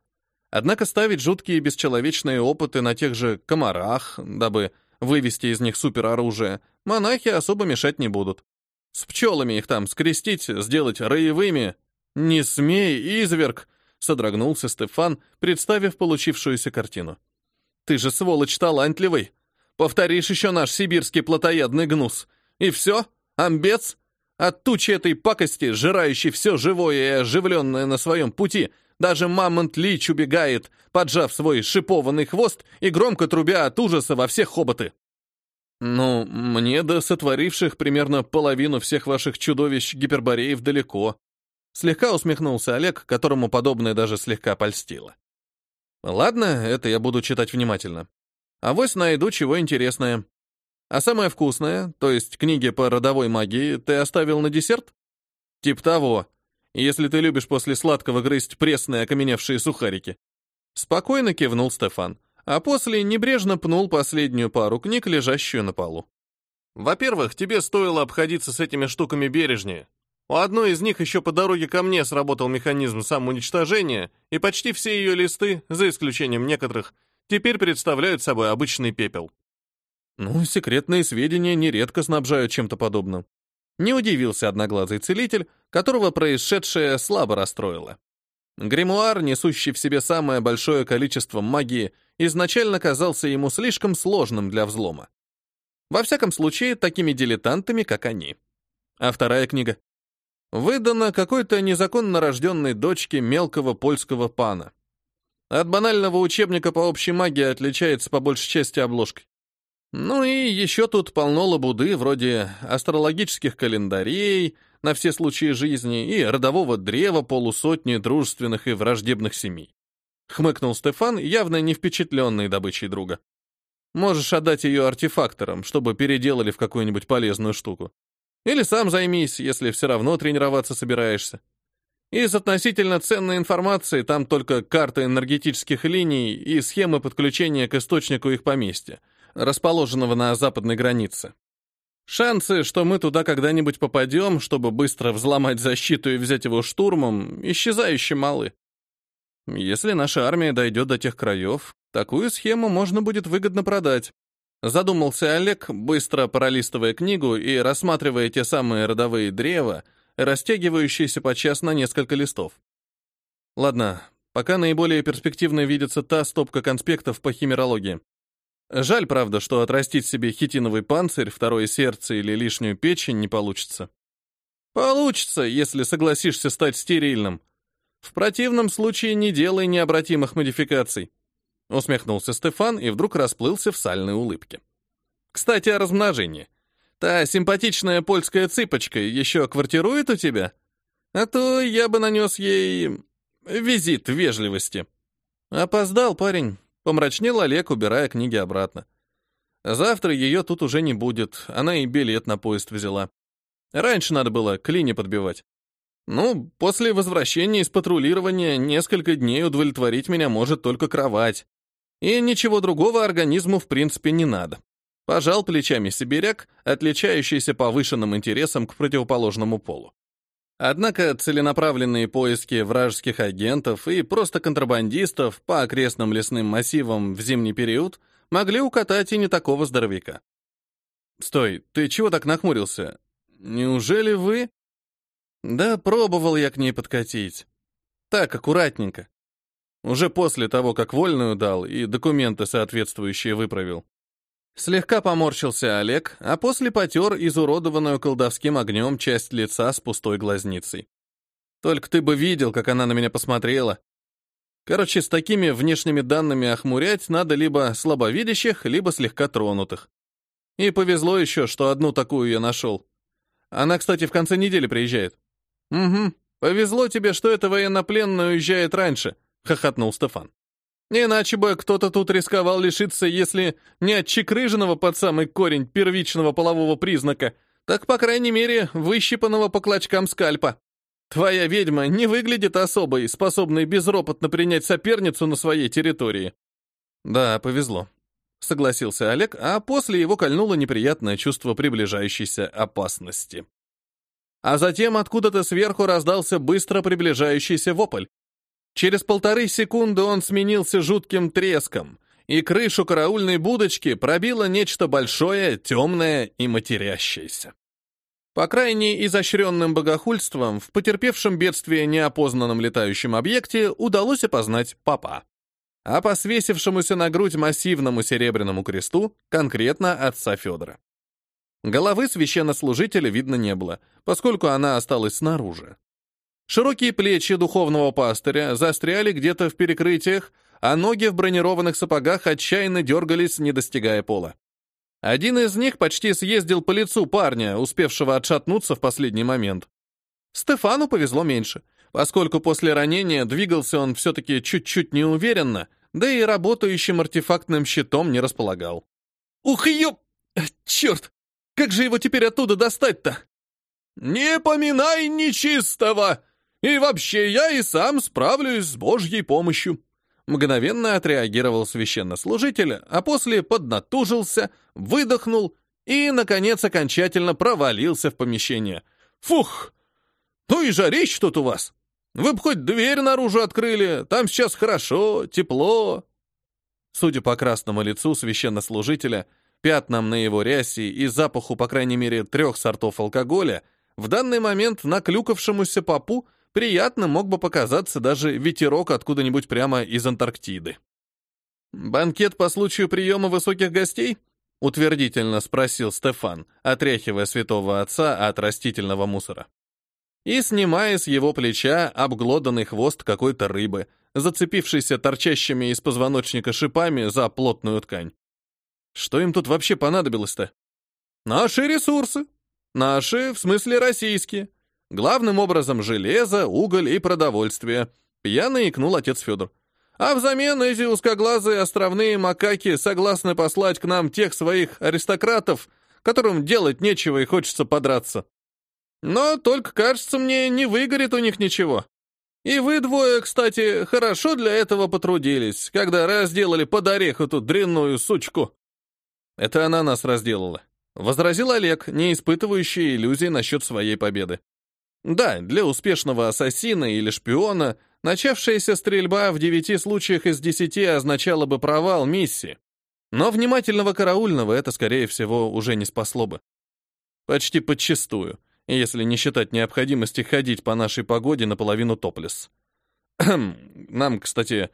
Однако ставить жуткие бесчеловечные опыты на тех же комарах, дабы вывести из них супероружие, монахи особо мешать не будут. С пчелами их там скрестить, сделать роевыми. Не смей, изверг! Содрогнулся Стефан, представив получившуюся картину. Ты же сволочь талантливый. Повторишь еще наш сибирский плотоядный гнус. И все? Амбец? От тучи этой пакости, жирающей все живое и оживленное на своем пути, даже мамонт Лич убегает, поджав свой шипованный хвост и громко трубя от ужаса во все хоботы. «Ну, мне до сотворивших примерно половину всех ваших чудовищ гипербореев далеко». Слегка усмехнулся Олег, которому подобное даже слегка польстило. «Ладно, это я буду читать внимательно. А вось найду чего интересное. А самое вкусное, то есть книги по родовой магии, ты оставил на десерт? Тип того, если ты любишь после сладкого грызть пресные окаменевшие сухарики». Спокойно кивнул Стефан а после небрежно пнул последнюю пару книг, лежащую на полу. «Во-первых, тебе стоило обходиться с этими штуками бережнее. У одной из них еще по дороге ко мне сработал механизм самоуничтожения, и почти все ее листы, за исключением некоторых, теперь представляют собой обычный пепел». Ну, секретные сведения нередко снабжают чем-то подобным. Не удивился одноглазый целитель, которого происшедшее слабо расстроило. Гримуар, несущий в себе самое большое количество магии, изначально казался ему слишком сложным для взлома. Во всяком случае, такими дилетантами, как они. А вторая книга? Выдана какой-то незаконно рожденной дочке мелкого польского пана. От банального учебника по общей магии отличается по большей части обложкой. Ну и еще тут полно лабуды, вроде астрологических календарей, на все случаи жизни и родового древа полусотни дружественных и враждебных семей. Хмыкнул Стефан, явно не впечатленный добычей друга. Можешь отдать ее артефакторам, чтобы переделали в какую-нибудь полезную штуку. Или сам займись, если все равно тренироваться собираешься. Из относительно ценной информации там только карта энергетических линий и схемы подключения к источнику их поместья, расположенного на западной границе. Шансы, что мы туда когда-нибудь попадем, чтобы быстро взломать защиту и взять его штурмом, исчезающе малы. Если наша армия дойдет до тех краев, такую схему можно будет выгодно продать. Задумался Олег, быстро пролистывая книгу и рассматривая те самые родовые древа, растягивающиеся подчас на несколько листов. Ладно, пока наиболее перспективной видится та стопка конспектов по химерологии. Жаль, правда, что отрастить себе хитиновый панцирь, второе сердце или лишнюю печень не получится. Получится, если согласишься стать стерильным, в противном случае не делай необратимых модификаций. Усмехнулся Стефан и вдруг расплылся в сальной улыбке. Кстати, о размножении. Та симпатичная польская цыпочка еще квартирует у тебя? А то я бы нанес ей визит вежливости. Опоздал парень. Помрачнел Олег, убирая книги обратно. Завтра ее тут уже не будет, она и билет на поезд взяла. Раньше надо было клине подбивать. Ну, после возвращения из патрулирования несколько дней удовлетворить меня может только кровать. И ничего другого организму в принципе не надо. Пожал плечами сибиряк, отличающийся повышенным интересом к противоположному полу. Однако целенаправленные поиски вражеских агентов и просто контрабандистов по окрестным лесным массивам в зимний период могли укатать и не такого здоровяка. «Стой, ты чего так нахмурился? Неужели вы...» Да, пробовал я к ней подкатить. Так, аккуратненько. Уже после того, как вольную дал и документы соответствующие выправил. Слегка поморщился Олег, а после потер изуродованную колдовским огнем часть лица с пустой глазницей. Только ты бы видел, как она на меня посмотрела. Короче, с такими внешними данными охмурять надо либо слабовидящих, либо слегка тронутых. И повезло еще, что одну такую я нашел. Она, кстати, в конце недели приезжает. «Угу. Повезло тебе, что эта военнопленная уезжает раньше», — хохотнул Стефан. «Иначе бы кто-то тут рисковал лишиться, если не от чекрыженного под самый корень первичного полового признака, так, по крайней мере, выщипанного по клочкам скальпа. Твоя ведьма не выглядит особой, способной безропотно принять соперницу на своей территории». «Да, повезло», — согласился Олег, а после его кольнуло неприятное чувство приближающейся опасности. А затем откуда-то сверху раздался быстро приближающийся вопль. Через полторы секунды он сменился жутким треском, и крышу караульной будочки пробило нечто большое, темное и матерящееся. По крайней изощренным богохульством в потерпевшем бедствие неопознанном летающем объекте удалось опознать папа. А по свесившемуся на грудь массивному серебряному кресту конкретно отца Федора. Головы священнослужителя видно не было, поскольку она осталась снаружи. Широкие плечи духовного пастыря застряли где-то в перекрытиях, а ноги в бронированных сапогах отчаянно дергались, не достигая пола. Один из них почти съездил по лицу парня, успевшего отшатнуться в последний момент. Стефану повезло меньше, поскольку после ранения двигался он все-таки чуть-чуть неуверенно, да и работающим артефактным щитом не располагал. «Ух, ёп! Черт! Как же его теперь оттуда достать-то? Не поминай нечистого! И вообще я и сам справлюсь с Божьей помощью. Мгновенно отреагировал священнослужитель, а после поднатужился, выдохнул и, наконец, окончательно провалился в помещение. Фух! Ну и жарищ тут у вас! Вы бы хоть дверь наружу открыли, там сейчас хорошо, тепло. Судя по красному лицу священнослужителя, пятнам на его рясе и запаху, по крайней мере, трех сортов алкоголя, в данный момент наклюкавшемуся попу приятно мог бы показаться даже ветерок откуда-нибудь прямо из Антарктиды. «Банкет по случаю приема высоких гостей?» — утвердительно спросил Стефан, отряхивая святого отца от растительного мусора. И снимая с его плеча обглоданный хвост какой-то рыбы, зацепившийся торчащими из позвоночника шипами за плотную ткань. Что им тут вообще понадобилось-то? Наши ресурсы. Наши, в смысле российские. Главным образом железо, уголь и продовольствие. Пьяно икнул отец Федор. А взамен эти узкоглазые островные макаки согласны послать к нам тех своих аристократов, которым делать нечего и хочется подраться. Но только, кажется мне, не выгорит у них ничего. И вы двое, кстати, хорошо для этого потрудились, когда разделали под орех эту дрянную сучку. Это она нас разделала. Возразил Олег, не испытывающий иллюзий насчет своей победы. Да, для успешного ассасина или шпиона начавшаяся стрельба в девяти случаях из десяти означала бы провал миссии. Но внимательного караульного это, скорее всего, уже не спасло бы. Почти подчистую если не считать необходимости ходить по нашей погоде наполовину топлес. Нам, кстати,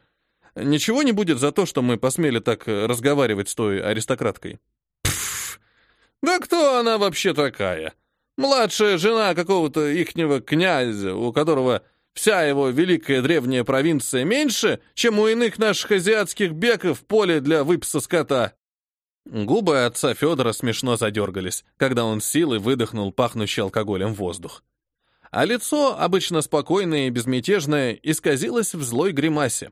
ничего не будет за то, что мы посмели так разговаривать с той аристократкой. Пф, да кто она вообще такая? Младшая жена какого-то ихнего князя, у которого вся его великая древняя провинция меньше, чем у иных наших азиатских беков поле для выпаса скота. Губы отца Федора смешно задергались, когда он силой выдохнул пахнущий алкоголем воздух. А лицо, обычно спокойное и безмятежное, исказилось в злой гримасе.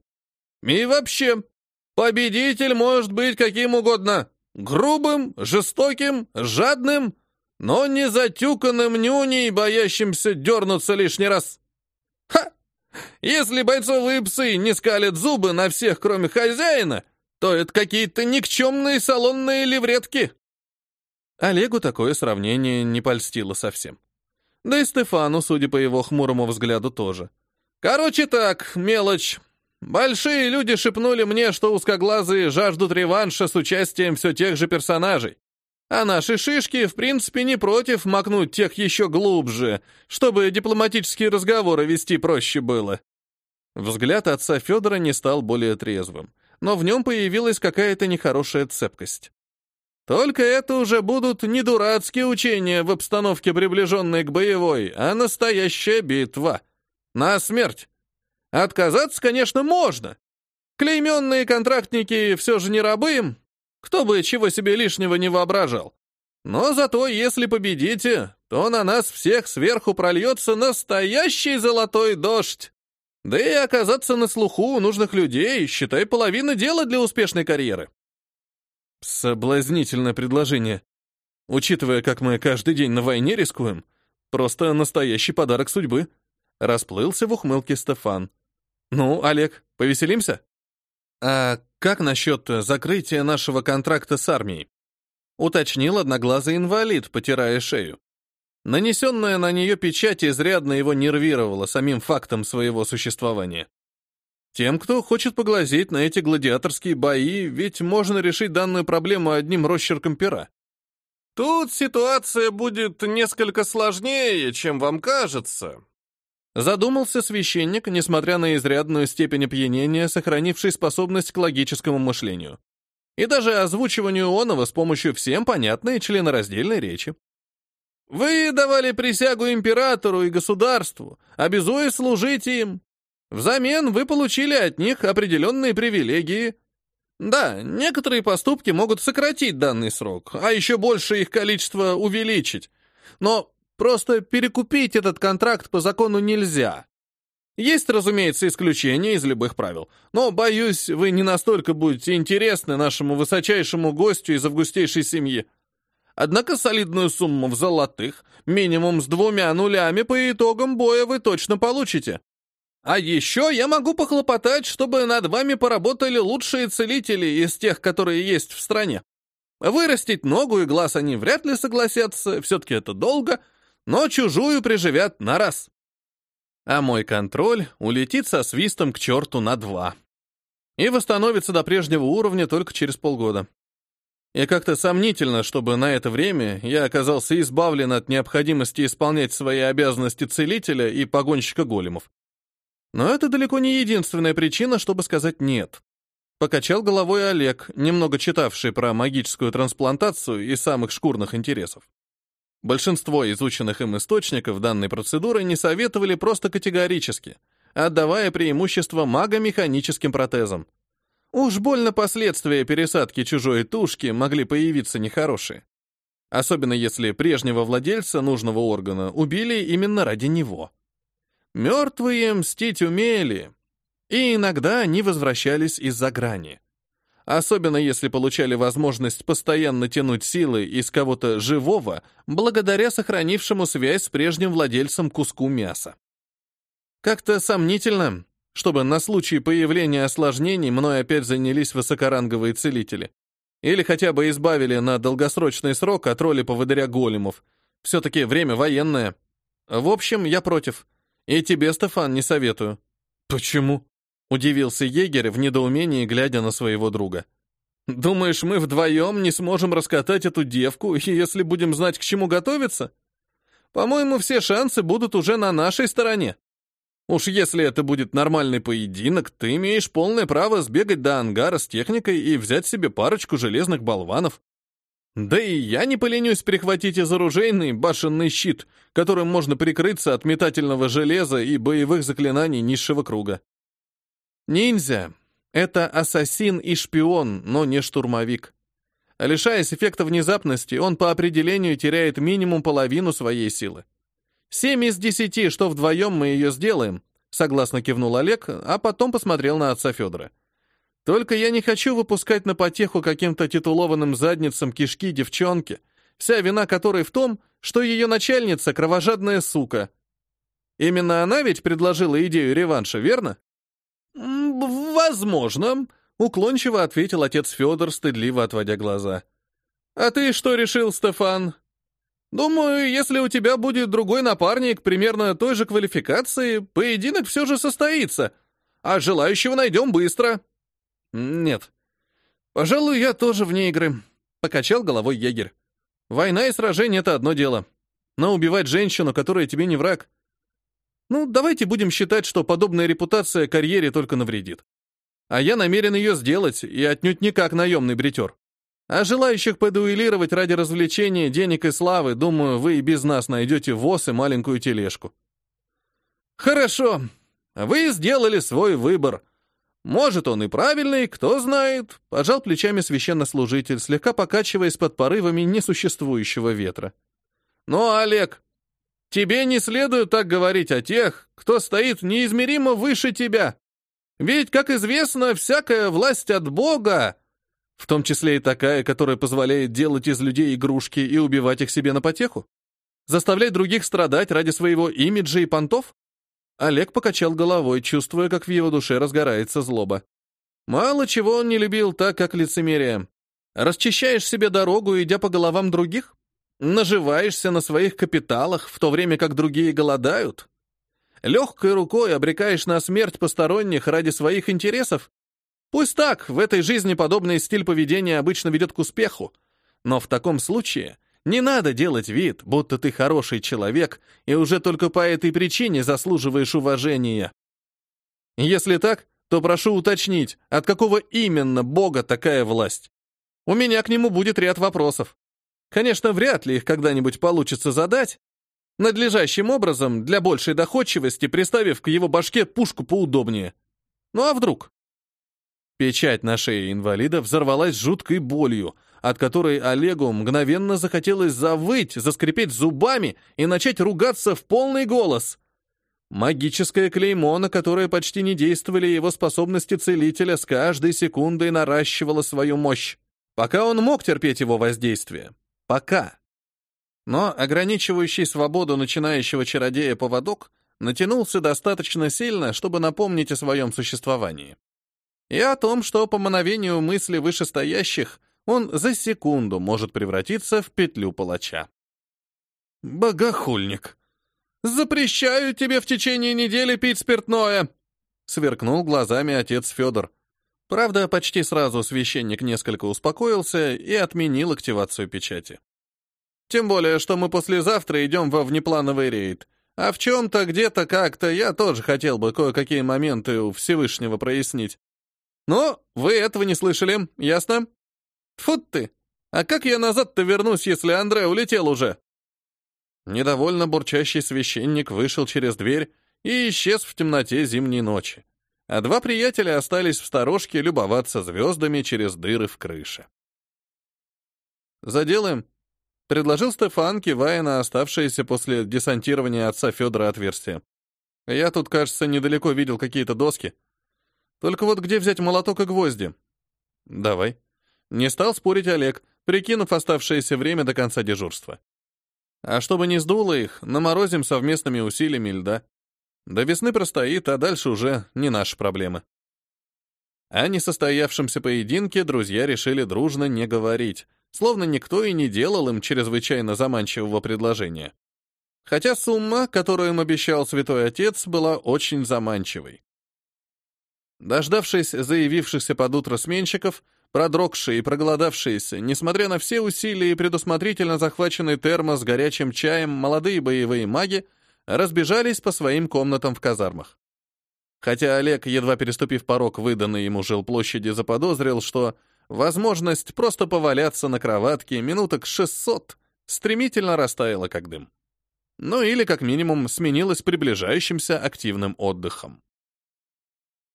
«И вообще, победитель может быть каким угодно. Грубым, жестоким, жадным, но не затюканным нюней, боящимся дернуться лишний раз. Ха! Если бойцовые псы не скалят зубы на всех, кроме хозяина, то это какие-то никчемные салонные левретки. Олегу такое сравнение не польстило совсем. Да и Стефану, судя по его хмурому взгляду, тоже. Короче так, мелочь. Большие люди шепнули мне, что узкоглазые жаждут реванша с участием все тех же персонажей. А наши шишки, в принципе, не против макнуть тех еще глубже, чтобы дипломатические разговоры вести проще было. Взгляд отца Федора не стал более трезвым но в нем появилась какая-то нехорошая цепкость. Только это уже будут не дурацкие учения в обстановке, приближенной к боевой, а настоящая битва. На смерть. Отказаться, конечно, можно. Клейменные контрактники все же не рабы им. Кто бы чего себе лишнего не воображал. Но зато, если победите, то на нас всех сверху прольется настоящий золотой дождь. Да и оказаться на слуху у нужных людей, считай, половина дела для успешной карьеры. Соблазнительное предложение. Учитывая, как мы каждый день на войне рискуем, просто настоящий подарок судьбы. Расплылся в ухмылке Стефан. Ну, Олег, повеселимся? А как насчет закрытия нашего контракта с армией? Уточнил одноглазый инвалид, потирая шею. Нанесенная на нее печать изрядно его нервировала самим фактом своего существования. Тем, кто хочет поглазеть на эти гладиаторские бои, ведь можно решить данную проблему одним росчерком пера. Тут ситуация будет несколько сложнее, чем вам кажется. Задумался священник, несмотря на изрядную степень опьянения, сохранивший способность к логическому мышлению. И даже озвучиванию оного с помощью всем понятной членораздельной речи. Вы давали присягу императору и государству, обязуясь служить им. Взамен вы получили от них определенные привилегии. Да, некоторые поступки могут сократить данный срок, а еще больше их количество увеличить. Но просто перекупить этот контракт по закону нельзя. Есть, разумеется, исключения из любых правил, но, боюсь, вы не настолько будете интересны нашему высочайшему гостю из августейшей семьи. Однако солидную сумму в золотых, минимум с двумя нулями по итогам боя вы точно получите. А еще я могу похлопотать, чтобы над вами поработали лучшие целители из тех, которые есть в стране. Вырастить ногу и глаз они вряд ли согласятся, все-таки это долго, но чужую приживят на раз. А мой контроль улетит со свистом к черту на два. И восстановится до прежнего уровня только через полгода. И как-то сомнительно, чтобы на это время я оказался избавлен от необходимости исполнять свои обязанности целителя и погонщика големов. Но это далеко не единственная причина, чтобы сказать «нет». Покачал головой Олег, немного читавший про магическую трансплантацию и самых шкурных интересов. Большинство изученных им источников данной процедуры не советовали просто категорически, отдавая преимущество магомеханическим протезам. Уж больно последствия пересадки чужой тушки могли появиться нехорошие. Особенно если прежнего владельца нужного органа убили именно ради него. Мертвые мстить умели, и иногда они возвращались из-за грани. Особенно если получали возможность постоянно тянуть силы из кого-то живого, благодаря сохранившему связь с прежним владельцем куску мяса. Как-то сомнительно, чтобы на случай появления осложнений мной опять занялись высокоранговые целители. Или хотя бы избавили на долгосрочный срок от роли поводыря големов. Все-таки время военное. В общем, я против. И тебе, Стефан, не советую. Почему? Удивился егерь в недоумении, глядя на своего друга. «Думаешь, мы вдвоем не сможем раскатать эту девку, если будем знать, к чему готовиться? По-моему, все шансы будут уже на нашей стороне. Уж если это будет нормальный поединок, ты имеешь полное право сбегать до ангара с техникой и взять себе парочку железных болванов. Да и я не поленюсь перехватить из оружейный башенный щит, которым можно прикрыться от метательного железа и боевых заклинаний низшего круга. Ниндзя — это ассасин и шпион, но не штурмовик. Лишаясь эффекта внезапности, он по определению теряет минимум половину своей силы. «Семь из десяти, что вдвоем мы ее сделаем», — согласно кивнул Олег, а потом посмотрел на отца Федора. «Только я не хочу выпускать на потеху каким-то титулованным задницам кишки девчонки, вся вина которой в том, что ее начальница — кровожадная сука. Именно она ведь предложила идею реванша, верно?» «Возможно», — уклончиво ответил отец Федор, стыдливо отводя глаза. «А ты что решил, Стефан?» «Думаю, если у тебя будет другой напарник примерно той же квалификации, поединок все же состоится, а желающего найдем быстро». «Нет. Пожалуй, я тоже вне игры», — покачал головой егерь. «Война и сражение — это одно дело. Но убивать женщину, которая тебе не враг, ну, давайте будем считать, что подобная репутация карьере только навредит. А я намерен ее сделать, и отнюдь не как наемный бритер. А желающих подуэлировать ради развлечения, денег и славы, думаю, вы и без нас найдете воз и маленькую тележку. Хорошо. Вы сделали свой выбор. Может, он и правильный, кто знает, пожал плечами священнослужитель, слегка покачиваясь под порывами несуществующего ветра. Но, Олег, Тебе не следует так говорить о тех, кто стоит неизмеримо выше тебя. Ведь, как известно, всякая власть от Бога, в том числе и такая, которая позволяет делать из людей игрушки и убивать их себе на потеху, заставлять других страдать ради своего имиджа и понтов? Олег покачал головой, чувствуя, как в его душе разгорается злоба. Мало чего он не любил так, как лицемерие. Расчищаешь себе дорогу, идя по головам других? Наживаешься на своих капиталах, в то время как другие голодают? Легкой рукой обрекаешь на смерть посторонних ради своих интересов? Пусть так, в этой жизни подобный стиль поведения обычно ведет к успеху, но в таком случае не надо делать вид, будто ты хороший человек и уже только по этой причине заслуживаешь уважения. Если так, то прошу уточнить, от какого именно бога такая власть? У меня к нему будет ряд вопросов. Конечно, вряд ли их когда-нибудь получится задать, надлежащим образом, для большей доходчивости, приставив к его башке пушку поудобнее. Ну а вдруг? Печать на шее инвалида взорвалась жуткой болью, от которой Олегу мгновенно захотелось завыть, заскрипеть зубами и начать ругаться в полный голос. Магическое клеймо, на которое почти не действовали его способности целителя, с каждой секундой наращивало свою мощь, пока он мог терпеть его воздействие. Пока. Но ограничивающий свободу начинающего чародея поводок натянулся достаточно сильно, чтобы напомнить о своем существовании. И о том, что по мановению мысли вышестоящих он за секунду может превратиться в петлю палача. «Богохульник! Запрещаю тебе в течение недели пить спиртное!» Сверкнул глазами отец Федор. Правда, почти сразу священник несколько успокоился и отменил активацию печати. Тем более, что мы послезавтра идем во внеплановый рейд. А в чем-то, где-то, как-то я тоже хотел бы кое-какие моменты у Всевышнего прояснить. Но вы этого не слышали, ясно? Фу ты! А как я назад-то вернусь, если Андре улетел уже? Недовольно бурчащий священник вышел через дверь и исчез в темноте зимней ночи а два приятеля остались в сторожке любоваться звездами через дыры в крыше. «Заделаем?» Предложил Стефан, кивая на оставшееся после десантирования отца Федора отверстие. Я тут, кажется, недалеко видел какие-то доски. Только вот где взять молоток и гвозди? Давай. Не стал спорить Олег, прикинув оставшееся время до конца дежурства. А чтобы не сдуло их, наморозим совместными усилиями льда. До весны простоит, а дальше уже не наши проблемы. О несостоявшемся поединке друзья решили дружно не говорить, словно никто и не делал им чрезвычайно заманчивого предложения. Хотя сумма, которую им обещал святой отец, была очень заманчивой. Дождавшись заявившихся под утро сменщиков, продрогшие и проголодавшиеся, несмотря на все усилия и предусмотрительно захваченный термос с горячим чаем, молодые боевые маги разбежались по своим комнатам в казармах. Хотя Олег, едва переступив порог выданной ему жилплощади, заподозрил, что возможность просто поваляться на кроватке минуток 600 стремительно растаяла как дым. Ну или, как минимум, сменилась приближающимся активным отдыхом.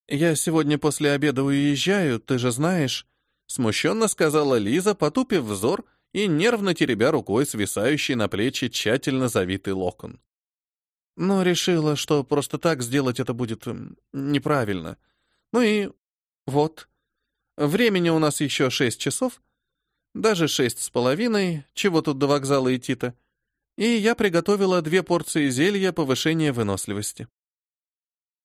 «Я сегодня после обеда уезжаю, ты же знаешь», — смущенно сказала Лиза, потупив взор и нервно теребя рукой свисающий на плечи тщательно завитый локон. Но решила, что просто так сделать это будет неправильно. Ну и вот. Времени у нас еще шесть часов, даже шесть с половиной, чего тут до вокзала идти-то. И я приготовила две порции зелья повышения выносливости.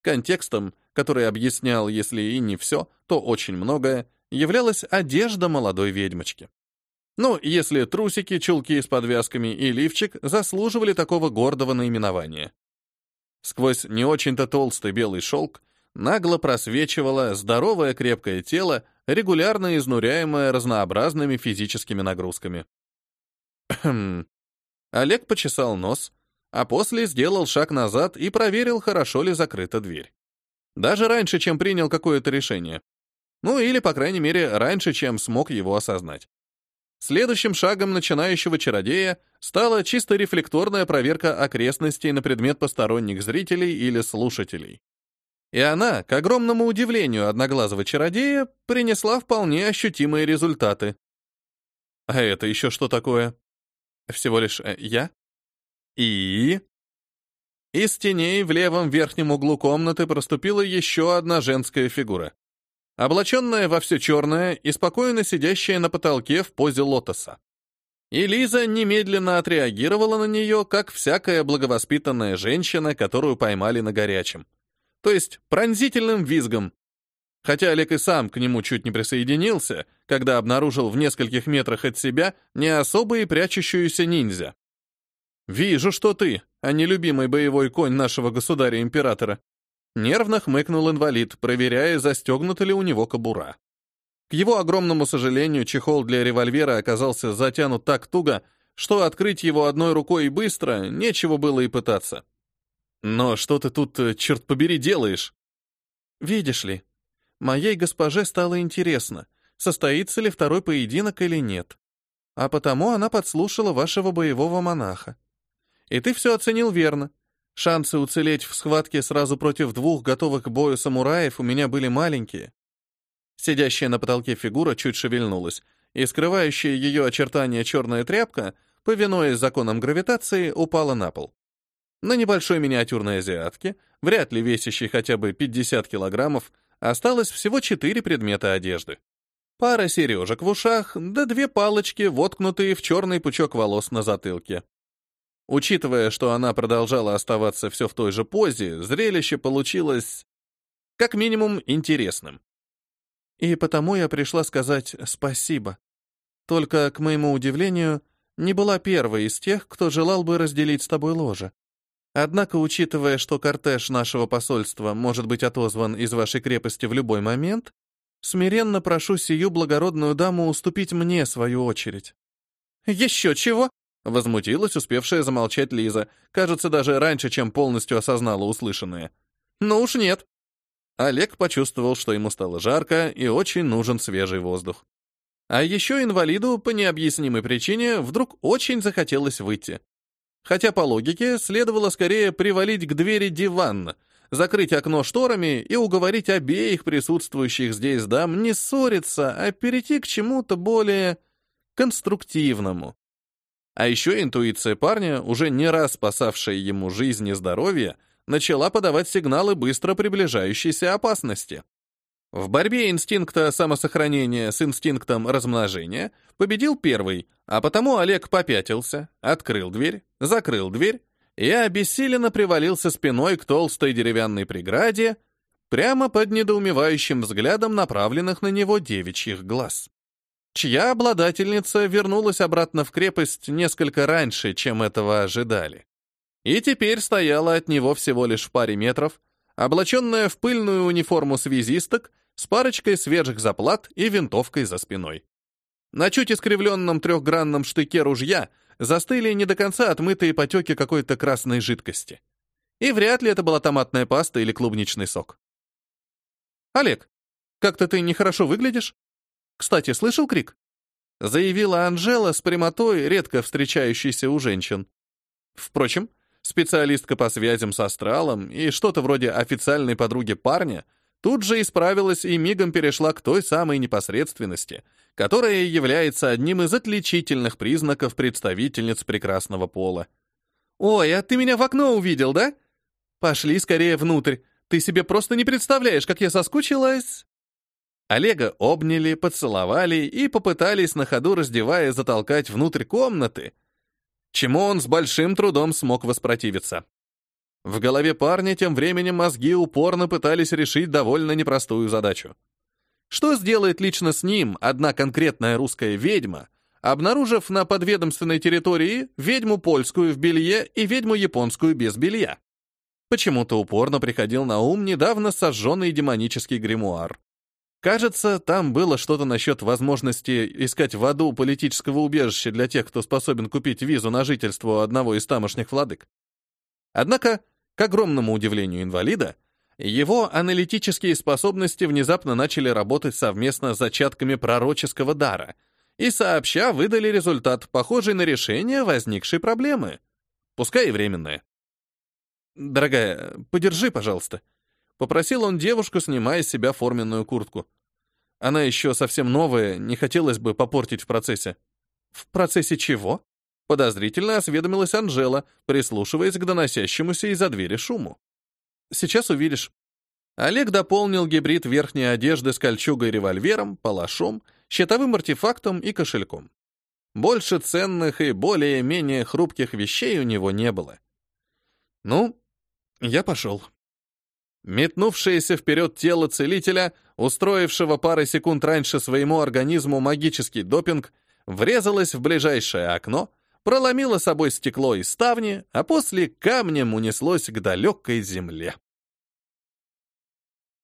Контекстом, который объяснял, если и не все, то очень многое, являлась одежда молодой ведьмочки. Ну, если трусики, чулки с подвязками и лифчик заслуживали такого гордого наименования. Сквозь не очень-то толстый белый шелк нагло просвечивало здоровое крепкое тело, регулярно изнуряемое разнообразными физическими нагрузками. Олег почесал нос, а после сделал шаг назад и проверил, хорошо ли закрыта дверь. Даже раньше, чем принял какое-то решение. Ну или, по крайней мере, раньше, чем смог его осознать. Следующим шагом начинающего чародея стала чисто рефлекторная проверка окрестностей на предмет посторонних зрителей или слушателей. И она, к огромному удивлению одноглазого чародея, принесла вполне ощутимые результаты. А это еще что такое? Всего лишь э, я? И... Из теней в левом верхнем углу комнаты проступила еще одна женская фигура облаченная во все черное и спокойно сидящая на потолке в позе лотоса. И Лиза немедленно отреагировала на нее, как всякая благовоспитанная женщина, которую поймали на горячем. То есть пронзительным визгом. Хотя Олег и сам к нему чуть не присоединился, когда обнаружил в нескольких метрах от себя не особо и прячущуюся ниндзя. «Вижу, что ты, а не любимый боевой конь нашего государя-императора», Нервно хмыкнул инвалид, проверяя, застегнута ли у него кобура. К его огромному сожалению, чехол для револьвера оказался затянут так туго, что открыть его одной рукой быстро нечего было и пытаться. «Но что ты тут, э, черт побери, делаешь?» «Видишь ли, моей госпоже стало интересно, состоится ли второй поединок или нет. А потому она подслушала вашего боевого монаха. И ты все оценил верно. Шансы уцелеть в схватке сразу против двух готовых к бою самураев у меня были маленькие. Сидящая на потолке фигура чуть шевельнулась, и скрывающая ее очертания черная тряпка, повинуясь законам гравитации, упала на пол. На небольшой миниатюрной азиатке, вряд ли весящей хотя бы 50 килограммов, осталось всего четыре предмета одежды. Пара сережек в ушах, да две палочки, воткнутые в черный пучок волос на затылке. Учитывая, что она продолжала оставаться все в той же позе, зрелище получилось как минимум интересным. И потому я пришла сказать спасибо. Только, к моему удивлению, не была первой из тех, кто желал бы разделить с тобой ложе. Однако, учитывая, что кортеж нашего посольства может быть отозван из вашей крепости в любой момент, смиренно прошу сию благородную даму уступить мне свою очередь. «Еще чего?» Возмутилась успевшая замолчать Лиза, кажется, даже раньше, чем полностью осознала услышанное. «Ну уж нет». Олег почувствовал, что ему стало жарко и очень нужен свежий воздух. А еще инвалиду, по необъяснимой причине, вдруг очень захотелось выйти. Хотя, по логике, следовало скорее привалить к двери диван, закрыть окно шторами и уговорить обеих присутствующих здесь дам не ссориться, а перейти к чему-то более конструктивному. А еще интуиция парня, уже не раз спасавшая ему жизнь и здоровье, начала подавать сигналы быстро приближающейся опасности. В борьбе инстинкта самосохранения с инстинктом размножения победил первый, а потому Олег попятился, открыл дверь, закрыл дверь и обессиленно привалился спиной к толстой деревянной преграде, прямо под недоумевающим взглядом направленных на него девичьих глаз чья обладательница вернулась обратно в крепость несколько раньше, чем этого ожидали. И теперь стояла от него всего лишь в паре метров, облаченная в пыльную униформу связисток с парочкой свежих заплат и винтовкой за спиной. На чуть искривленном трехгранном штыке ружья застыли не до конца отмытые потеки какой-то красной жидкости. И вряд ли это была томатная паста или клубничный сок. «Олег, как-то ты нехорошо выглядишь?» Кстати, слышал крик? Заявила Анжела с прямотой, редко встречающейся у женщин. Впрочем, специалистка по связям с астралом и что-то вроде официальной подруги парня тут же исправилась и мигом перешла к той самой непосредственности, которая является одним из отличительных признаков представительниц прекрасного пола. «Ой, а ты меня в окно увидел, да? Пошли скорее внутрь. Ты себе просто не представляешь, как я соскучилась!» Олега обняли, поцеловали и попытались на ходу раздевая затолкать внутрь комнаты, чему он с большим трудом смог воспротивиться. В голове парня тем временем мозги упорно пытались решить довольно непростую задачу. Что сделает лично с ним одна конкретная русская ведьма, обнаружив на подведомственной территории ведьму польскую в белье и ведьму японскую без белья? Почему-то упорно приходил на ум недавно сожженный демонический гримуар. Кажется, там было что-то насчет возможности искать в аду политического убежища для тех, кто способен купить визу на жительство у одного из тамошних владык. Однако, к огромному удивлению инвалида, его аналитические способности внезапно начали работать совместно с зачатками пророческого дара и сообща выдали результат, похожий на решение возникшей проблемы, пускай и временное. «Дорогая, подержи, пожалуйста», Попросил он девушку, снимая с себя форменную куртку. Она еще совсем новая, не хотелось бы попортить в процессе. В процессе чего? Подозрительно осведомилась Анжела, прислушиваясь к доносящемуся из-за двери шуму. Сейчас увидишь. Олег дополнил гибрид верхней одежды с кольчугой-револьвером, палашом, щитовым артефактом и кошельком. Больше ценных и более-менее хрупких вещей у него не было. Ну, я пошел. Метнувшееся вперед тело целителя, устроившего пары секунд раньше своему организму магический допинг, врезалось в ближайшее окно, проломило собой стекло и ставни, а после камнем унеслось к далекой земле.